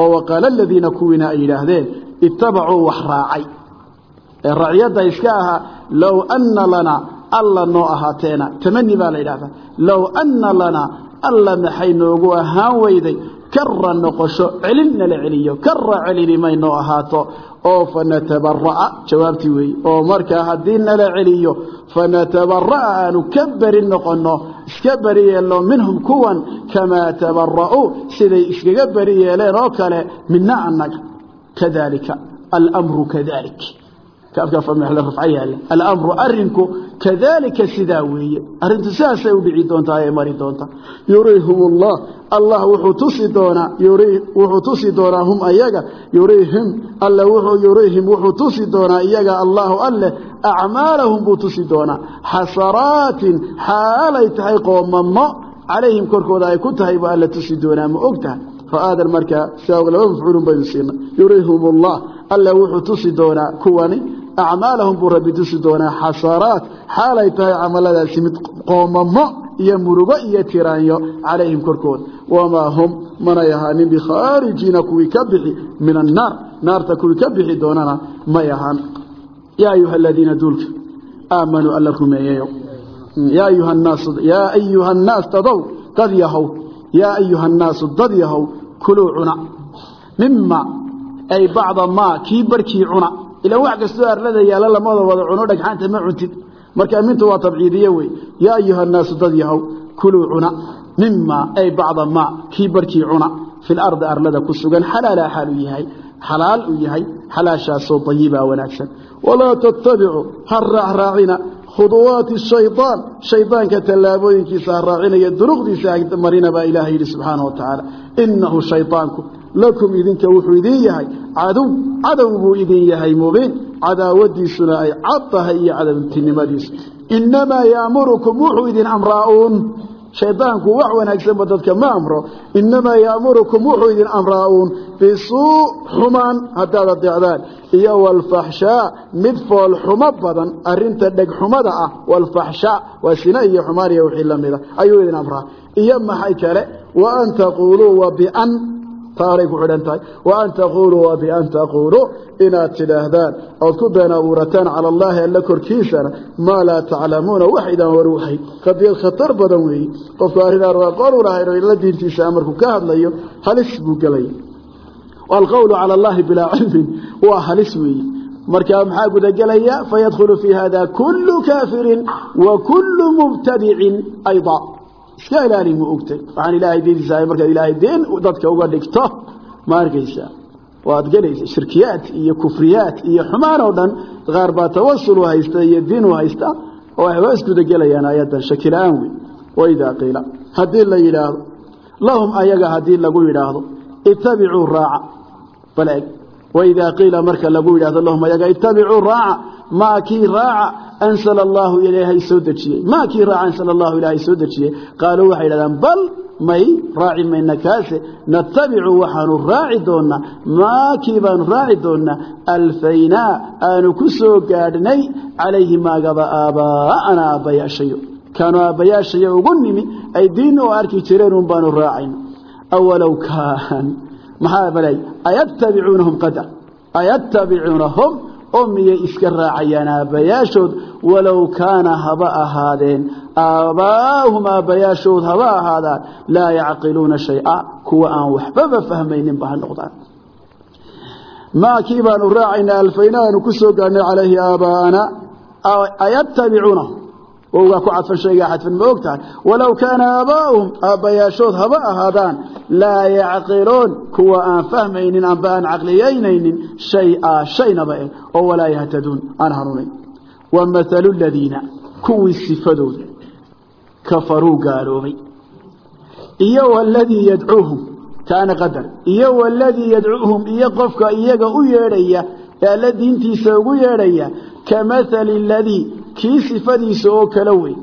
oo waqaala aladiina kuwiina ay yidhaahdeen ittabacuu wax raacay ee iska ahaa low anna lanaa alla noo ahaateena tamani baa la yidhahdaa low anna lanaa alla maxay noogu ahaan weyday? Kara noqosho celin nala celiyo. Kara celini may noo ahaato. Oo fanatabara'a jawaabtii weeye oo markaa haddii nala celiyo fanatabara'a aanu ka beri noqonno iska beri yeelno minhum kuwan kamaa tabara'uu siday iskaga beri yeeleen oo kale mina annaga kadalika almru kadalik alamru arinku kadalika sidaa weeye arintu sidaasay u dhici doontaa ee mari doonta yurihim ullah allah wuxuu tusi doonaa wuxuu tusi doonaa hum ayaga yurihim alla wuxuu yurihim wuxuu tusi doonaa iyaga allahu alleh acmaalahum buu tusi doonaa xasaraatin xaalay tahay qoomamo calayhim korkooda ay ku tahay buu alla tusi doonaa ma og tahay ra'aadan markaa sidaa laba mafcuulun baynu siinay yurihim ullah alla wuxuu tusi doonaa kuwani acmaalahum buu rabbi tusi doonaa xasaraat xaalay tahay camaladaasi mid qoomamo iyo murugo iyo tiraanyo calayhim korkooda wamaa hum manay ahaanin bikhaarijiina kuwii ka bixi min annaar naarta kuwii ka bixi doonana may ahaan yaa ayuha aladiina duulka aamanuu alla rumeeyayo yaa ayuha annaas dadow dad yahow yaa ayuha annaasu dad yahow kuluu cuna mima ay bacda maa kii ilaa wax kastoo arlada yaalla lamada wada cuno dhagxaanta ma cuntid. Marka mintu waa tabciidiye wey. Yaa ayuha annaasu dad yahow kuluu cuna. Mima ay bacda maa kii barhkii cuna. Fi lardi arlada ku sugan xalaalaa xaal uu yahay. Xalaal uu yahay xalaashaasoo dayibaa wanaagsan. Walaa tattabicu ha raacraacina khuduwaati shaydaan shaydaanka tallaabooyinkiisa ha raacinaya duruqdiisa marina baa ilaah yidhi subxaana wa tacaala innahu shaydaanku lakum idinka wuxuu idin yahay cadow cadow buu idin yahay mubiin. Cadaawadiisuna ay cad tahay iyo cadawtinimadiisu inamaa yaamurukum wuxuu idin amraa-uun shaydaanku wax wanaagsanba dadka ma amro. Inamaa yaamurukum wuxuu idin amraa-uun bisuu xumaan haddaad adeecdaan. Iyo walfaxshaa mid fool xumo badan arinta dhegxumada ah walfaxshaa waa sina iyo xumaan iyo amraa taaray ku xidhan tahay. Wa an taquuluu wa bian taquuluu inaad tidhaahdaan ood ku been abuurataan cala allaahi alla korkiisana maa laa taclamuuna wax idaan war wahay qadiyad khatar badan weeye qofku arrinaan aqoon u lahayn oo ila diintiisa amarku ka hadlayo halis buu gelaya alqowlu cala allahi bilaa cilmin waa halis weeye markaa maxaa gudagelaya fayadkhulu fii hada kullu kaafirin wa kullu mubtadicin ayda iska ilaali ma ogtay. Waxaan ilaahay diintiisa markaad ilaahay deen dadka uga dhigto. Ma arkaysaa waad gelaysa shirkiyaad iyo kufriyaad iyo xumaan oo dhan. Qaar baa tawasul u haysta iyo diin u haysta oo waxba isgudagelayaan ayadan shakila-aan wey waidaa qiila. Haddii la yidhaahdo lahum ayaga haddii lagu yidhaahdo ittabicuu raaca. Bal waidaa qiila marka lagu yidhahdo lahum ayaga ittabicuu raaca maa kii raaca ansala allaahu ilaahay soo dejiyey. Maa kii raaca ansala allahu ilaahay soo dejiyey. Qaaluu waxay yidhahdaan bal may raaci mayna kaase natabicu waxaanu raaci doonaa maa kii baanu raaci doonaa alfaynaa aanu ku soo gaadhnay calayhi maagaba aabbaa'ana aabbayaashayo kaanu aabbayaashayo ugu nimi ay diin oo arki jireen un baanu kaan maxaa balay ayattabicuunahum qadar. Ayattabicuunahum oo miyay iska raacayaan aabbayaashood walow kaana haba ahaadeen. Aabbaa'uhum aabbayaashood haba ahaadaan. Laa yacqiluuna shay-a. Kuwa aan waxbaba fahmayninba ha noqdaan. Maa kii baanu raacaynaa alfayna aanu ku soo gaadhnay calayhi aabbaa'ana ayattabicuunahum wowgaa ku cadfan shaygaa xadfan ma og tahay walow kaana aabaa'uhum aabbayaashood haba ahaadaan laa yacqiluun kuwa aan fahmaynin amba aan caqliyaynaynin shay-a shaynaba eh oo walaa yahtaduun aan hanuunayn wa mathalu ladiina kuwii sifadooda kafaruu gaaloobay. Iyo waladii yadcuuhum kaana qadar. Iyo waladii yadcuuhum iyo qofka iyaga u yeedhaya ee alla ugu yeedhaya kii sifadiisa oo kala wey.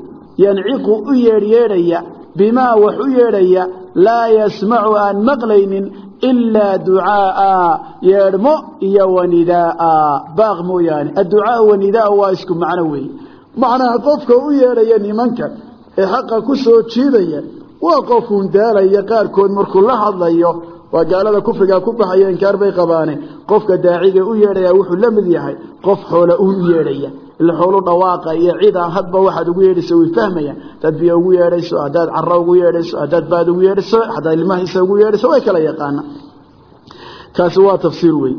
Yanciqu u yeedhyeedhaya bimaa wax u yeedhaya laa yasmacu aan maqlaynin ilaa ducaaa. Yeedhmo iyo wanidaaa baaq mooyaane adducaa wanidaa waa isku macno weeye macnaha qofka u yeedhaya nimanka ee xaqa ku soo jiidaya waa qofuun daalaya qaarkood markuu la hadlayo waa gaalada kufrigaa ku baxaya inkaar bay qabaane. Qofka daaciga u yeedhaya wuxuu la mid yahay qof xoola u yeedhaya ila xoolu dhawaaqa iyo cid aan hadba waxaad ugu yeedhayso way fahmayaan. Hadaad biyo ugu yeedhayso haddaad caro ugu yeedhayso haddaad baad ugu yeedhayso haddaad ilmahiisa ugu yeedhayso way kala yaqaana kaasi waa tafsiir wey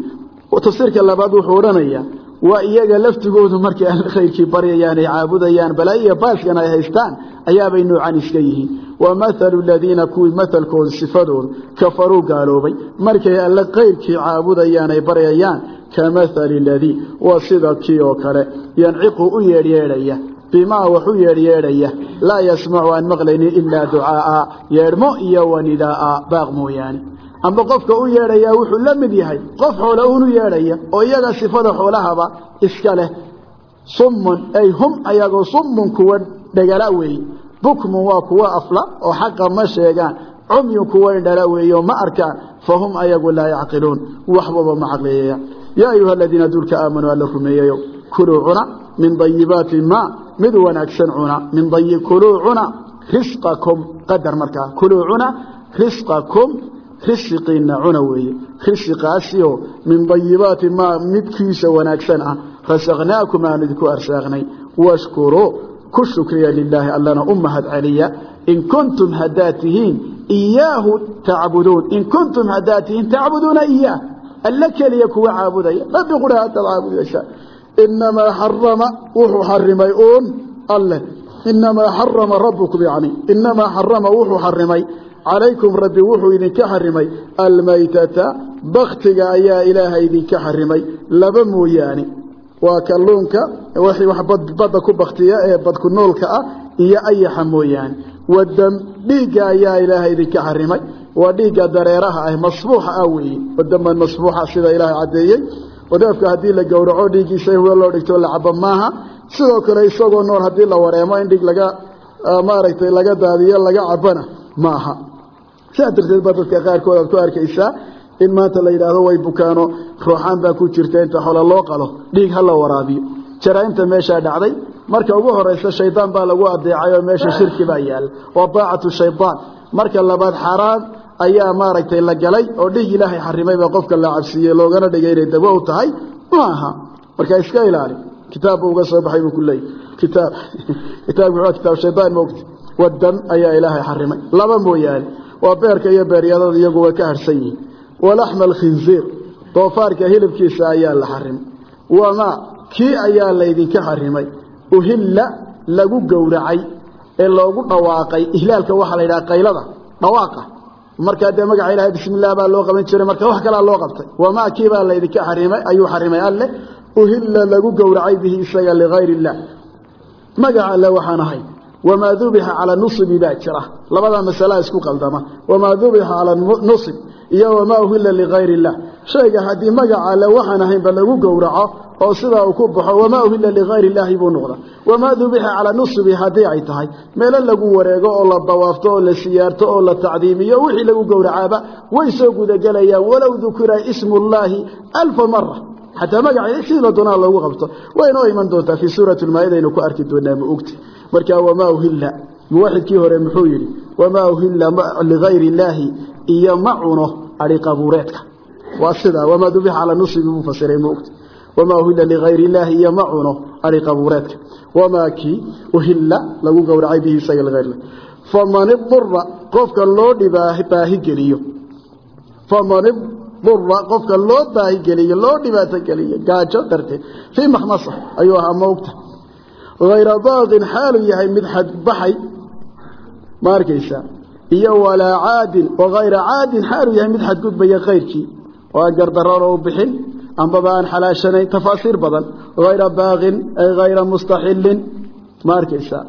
tafsiirka labaad wuxuu odhanayaa waa iyaga laftigoodu markay alle khayrkii baryayaan ay caabudayaan balaayo iyo baaskan ay haystaan ayaabay noocan iska yihiin. Wa mathalu ladiina kuwii mathalkoodu sifadoodu kafaruu gaaloobay. Baryayaan ka mathali ladii waa sida kii oo kale yanciqu u yeedhyeedhaya bimaa wax u yeedhyeedhaya laa yasmacu aan maqlaynin ilaa ducaaa yeedhmo iyo wanidaaa baaq mooyaane amba qofka u yeedhayaa wuxuu la mid yahay qof xoola uunu yeedhaya oo iyaga sifada xoolahaba iska leh summun ay hum ayagoo summun kuwa dhegala weeye bukmun waa kuwa afla yaa ayuha aladiina duulka aamanuu alla rumeeyayo kuluu cuna min dayibaati ma mid wanaagsan cuna min kuluu cuna risqakum qadar markaa kuluu cuna risqakum risiqiina cuna weeye risiqaasio min dayibaati maa midkiisa wanaagsan ah rasaqnaakum aanu idinku arsaaqnay washkuruu ku shukriya lilaahi allana u mahad celiya in kuntum haddaad tihiin iyaahu tacbuduun in kuntum haddaad tihiin tacbuduuna iyaah alla keliya kuwa caabudaya. Rabbi qura haddaad caabudaysaa inamaa xarama wuxuu xarimay uun alleh inamaa xarama rabbukum yani inamaa xarama wuxuu xarimay calaykum rabbi wuxuu idinka xarimay almaytata baktiga ayaa ilaaha idinka xarimay laba mooyaane. Waa kalluunka badda ku baktiya ee badku noolka ah iyo ayaxa mooyaane. Wadam dhiigga ayaa ilaaha idinka xarimay waa dhiigga dareeraha ah masbuuxa ah weeye. Wadaman masbuuxa sida ilaahay caddeeyey. Oo haddii la gowraco dhiiggiisa in loo dhigto la cabo maaha. Sidoo kale isagoo nool haddii la wareemo in dhig laga maaragtay laga daadiyo laga cabona ma sidaa darteed baa dadka qaarkood aad ku arkaysaa in maanta la yidhaahdo way bukaano ruuxaan baa ku jirta inta xole loo qalo dhiig ha la waraabiyo. Jaraa'imta meeshaa dhacday. Marka ugu horaysa shaydaan baa lagu adeecay oo meesha shirki baa yaalla waa daacatu shaydaan. Marka labaad xaaraan ayaa maaragtay la galay oo dhiig ilaahay xarimay baa qofka la cabsiiyey loogana dhigay inay dabo u tahay ma aha. Marka iska ilaali. Kitaab buu uga soo baxay buu ku leeyahy kitaab kitaabku waa kitaab shaydaan moogta wadan ayaa ilaahay xarimay. Laba mooyaane. Waa beerka iyo beeryadada iyagu way ka harsan yihiin. Walaxma alkhinziir. Doofaarka hilibkiisa ayaa la xarimay. Wamaa kii ayaa laydinka xarimay? Uhilla lagu gowracay ee loogu dhawaaqay. Ihlaalka waxaa la yidhaha qaylada. Dhawaaqa markaa dee magaca ilahay bismillaah baa loo qaban jiray marka wax kalaa loo qabtay. Wamaa kii baa laydinka xarimay ayuu xarimay alleh uhilla lagu gowracay bihi isaga ligayr illah magaca alle waxaan ahay wamaa dubixa cala nusibi baa jira. Isku qaldama. Wamaa dubixa cala nusib iyo wamaa uhilla ligayr illah shayga haddii magaca alle waxaan ahaynba lagu gowraco oo sidaa uu ku baxo wamaa uhilla ligayr illaahi buu noqda. Wamaa dubixa calaa nusibi haddii ay tahay. Meelo lagu wareego oo la dawaafto oo la siyaarto oo la tacdiimiyo wixii lagu gowracaaba way soo gudagelayaan walow dukira ismullaahi alfa mara xataa magaca sidii la doonaa loogu qabto. Waynoo iman doontaa fii suurati lmaa-ida aynu ku arki doonaa ma ogti. Marka wamaa uhilla muwaxidkii hore muxuu yidhi wamaa uhilla ligayr illaahi iyo ma ari qabuureedka waa sidaa wamaa dubixa calaa nusibi buu fasiray ma ogti wamaa uhilla ligayr illaahi iyo ma ari qabuureedka wamaa kii uhilla lagu gowracay bihi isaga ligayr lah faman idura qofka loo dhibaahigeliyo faman dura qofka loo baahigeliyo loo dhibaato geliyo gaajo darteed. Fii makhmasa ayuu ahaa moogta hayra daaqin xaaluu yahay mid xadbaxay iyo walaa caadin oo hayra caadin xaaluu yahay mid xadgudbaya kayrkii oo gardararo u bixin ambaba aan xalaashanayn tafaasiir badan hayra baaqin ay hayra mustaxilin ma arkaysaa?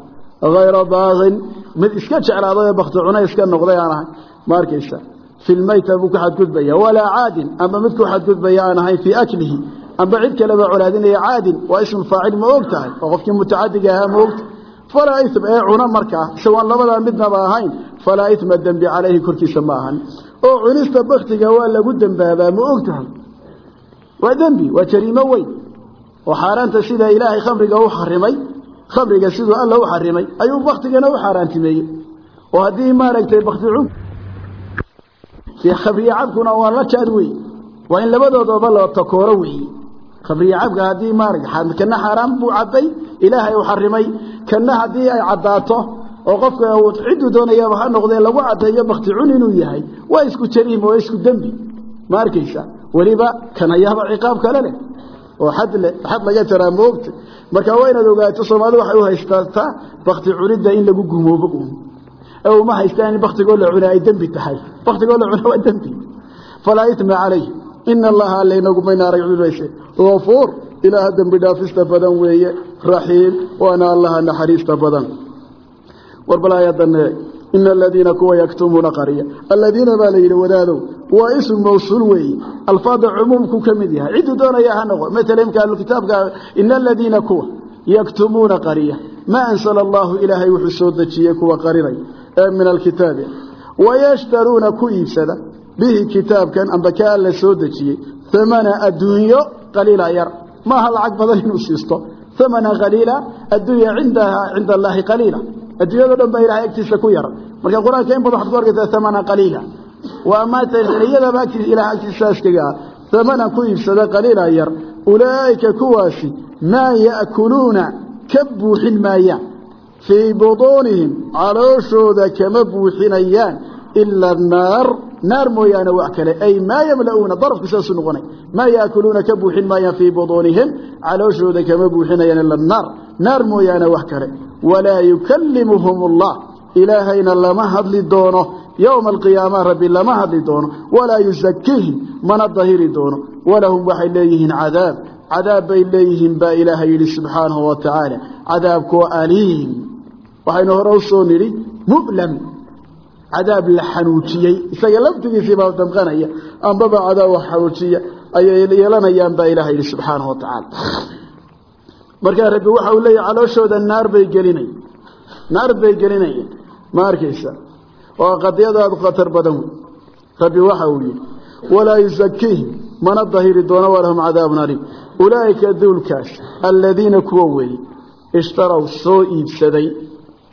Hayra baaqin mid iska jeclaaday oo bakti cuna iska noqday aan ahay ma arkaysaa? Fi lmayta buu ku xadgudbaya walaa caadin amba mid ku xadgudbaya aan ahayn fii aklihi amba cid kaleba colaadinaya caadin waa ismu faacil ma og tahay oo qofkii mutacadiga ahaa ma ogtahay falaa im ee cuna markaa isagoon labadaa midnaba ahayn falaa ima dembi calayhi korkiisa ma ahan oo cunista baktiga waa lagu dembaabaa ma og tahay waa dembi waa jariimo weyn oo xaaraanta sida ilaahay khamriga u xarimay khamriga siduu alla u xarimay ayuu baktigana u xaaraantimeeyey oo haddii maaragtay bakti khabriye cabkuna waa la jaad wey waa in labadoodaba la takooro weeye khabriye cabka haddii maarata kana xaaraan buu cabbay ilaahay u kana haddii ay caddaato oo qofka cidduu doonayaba ha noqdee lagu caddeeyo bakti cun inuu yahay waa isku jariim oo isku dembi. Ma arkaysa? Weliba kan ayaaba ciqaab kale leh oo xad laga jaraa moogta marka waa inaad ogaato soomaalida waxay u haystataa bakti cunidda in lagu gumoobo un uma haystaan in baktigoo la ay dembi tahay. Baktigoo la cuna waa dembi. Falaa itma calayh ina allaha allaynagumaynaaragcudbayse gafuur ilaaha dembi dhaafista badan weeye. Raxiim waana allaha naxariista badan warbal aayadane ina aladiina kuwa yaktumuuna qarya aladiina baa la yidhi wadaadow waa ism mawsuul weeye alfaada cumuumku ka mid yahay. Cidduu doonaya ha noqo. Matala imka ahlukitaabka ina aladiina kuwa yaktumuuna qarya maa ansala allahu ilaahay wuxuu soo dejiyey kuwa qarinay ee min alkitaabi. Wayashtaruuna ku iibsada bihi kitaabkan amba alla soo dejiyey. Amana adduunyo qaliila yar. Maaha lacag badan inuu siisto. Amana qaliila cindaha cinda allaahi qaliila adduunyado dhan baa ilahay agtiisa ku yar. Marka qur'aanka in badan waxad ku arkaysaa amana qaliila. Waa maataniyadaba ilahay agtiisa askaga ah ku iibsada qaliila yar. Ulaa'ika kuwaasi maa ya'kuluuna ka buuxin maayaan. Fii buduunihim calooshooda kama buuxinayaan ila naar naar mooyaane wax kale ay maa yamla'uuna darafku saasuu noqonay maa yaakuluuna ka buuxin maayaan fii buduunihim calooshooda kama buuxinayaan ila naar naar mooyaane wax kale walaa yukallimuhum allah ilaahayna lama hadli doono yowma alqiyaama rabbi lama hadli doono walaa yusakiihim mana dahiri doono walahum waxay leeyihiin cadaab cadaab bay leeyihiin baa ilaahay yidhi subxaanahu wa tacaala cadaabkoo aliim soo cadaab la xanuujiyey isaga laftigiisii baa damqanaya ambaba cadaab wax xanuujiya ayay yeelanayaan baa ilaha yidhi subxaanahu wa tacaala. Markaa rabbi waxa uu leeyahy calooshooda naar bay gelinay naar bay gelinayeen ma arkaysa? Waa qadiyada aada u khatar badan wey rabbi waxa uu yidhi walaa yusakiihim mana dahiri doono walahum cadaabun aliim ulaa'ika duulkaas aladiina kuwa weeye ishtaraw soo iibsaday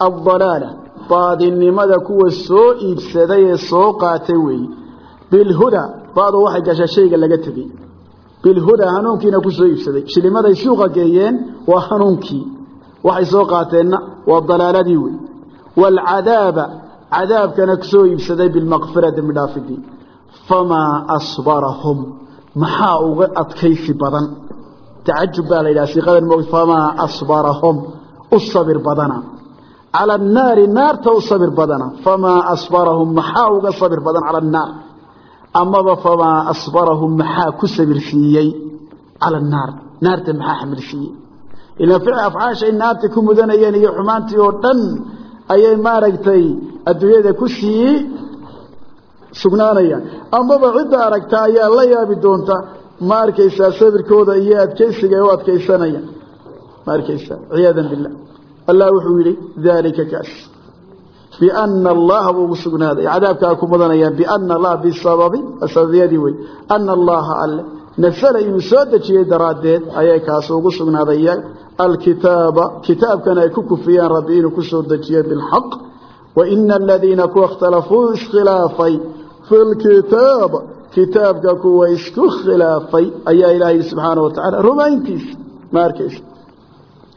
addalaala baadinimada kuwa soo iibsaday soo qaatay weeye bilhudaa baadu waxay gashaa shayga laga tegey bilhudaa hanuunkiina ku soo iibsaday. Shilimaday suuqa geeyeen waa hanuunkii. Waxay soo qaateenna waa dalaaladii wey. Waalcadaaba cadaabkana ku soo iibsaday bilmaqfira dembi dhaafidii famaa asbarahum maxaa uga adkaysi badan? Tacajub baa la yidhaha siiqadan mo famaa asbarahum u sabir badana cala annaari naarta u sabir badana famaa asbarahum maxaa uga sabir badan cala annaar amaba famaa asbarahum maxaa ku sabir siiyey cala annaar naarta maxaa xamil siiyey ilaa ficil afcaashay naarta ku mudanayeen iyo xumaantii oo dhan ayay maaragtay adduunyada ku sii sugnaanayaan amaba cidda aragta ayaa la yaabi doonta ma arkaysaa sabirkooda iyo adkaysiga ay u adkaysanayaan ma ciyaadan billah allah wuxuu yidhi daalika kaas. Biana allaha buu ugu sugnaaday. Cadaabkaa ku mudanayaan biana allah bisababi sababiyadii wey ana allaha alle. Nasala inuu soo dejiyey daraaddeed ayay kaas ugu sugnaaday alkitaaba kitaabkan ay ku kufiyeen rabbi inuu ku soo dejiyey bilxaq. Waina aladiina kuwa ikhtalafuu iskhilaafay. Fi lkitaab kitaabka kuwa isku khilaafay ayaa ilaha yidhi subxaana wa tacala rumayntiisa ma arkaysa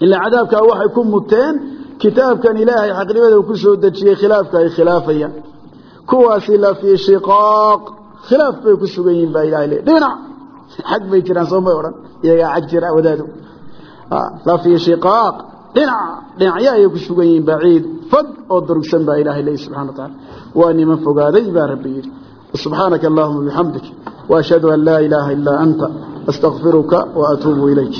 ilaa cadaabkaa waxay ku muteen kitaabkan ilaahay xaqnimada uu ku soo dejiyey khilaafka ay khilaafayaan. Kuwaasi la fii shiqaaq khilaaf bay ku sugan yihiin baa ilahay le dhinac xag bay jiraan soo may odhan iyagaa xag jira wadaado la fii shiqaaq dhinac dhinacyo ayay ku sugan yihiin baciid fog oo durugsan baa ilahay leeyi subxana wa tacala waa niman fogaaday baa rabbi yidhi. Subxaanaka allahuma bixamdik waashhadu an laa ilaaha ilaa anta astaqfiruka wa atuubu ilayk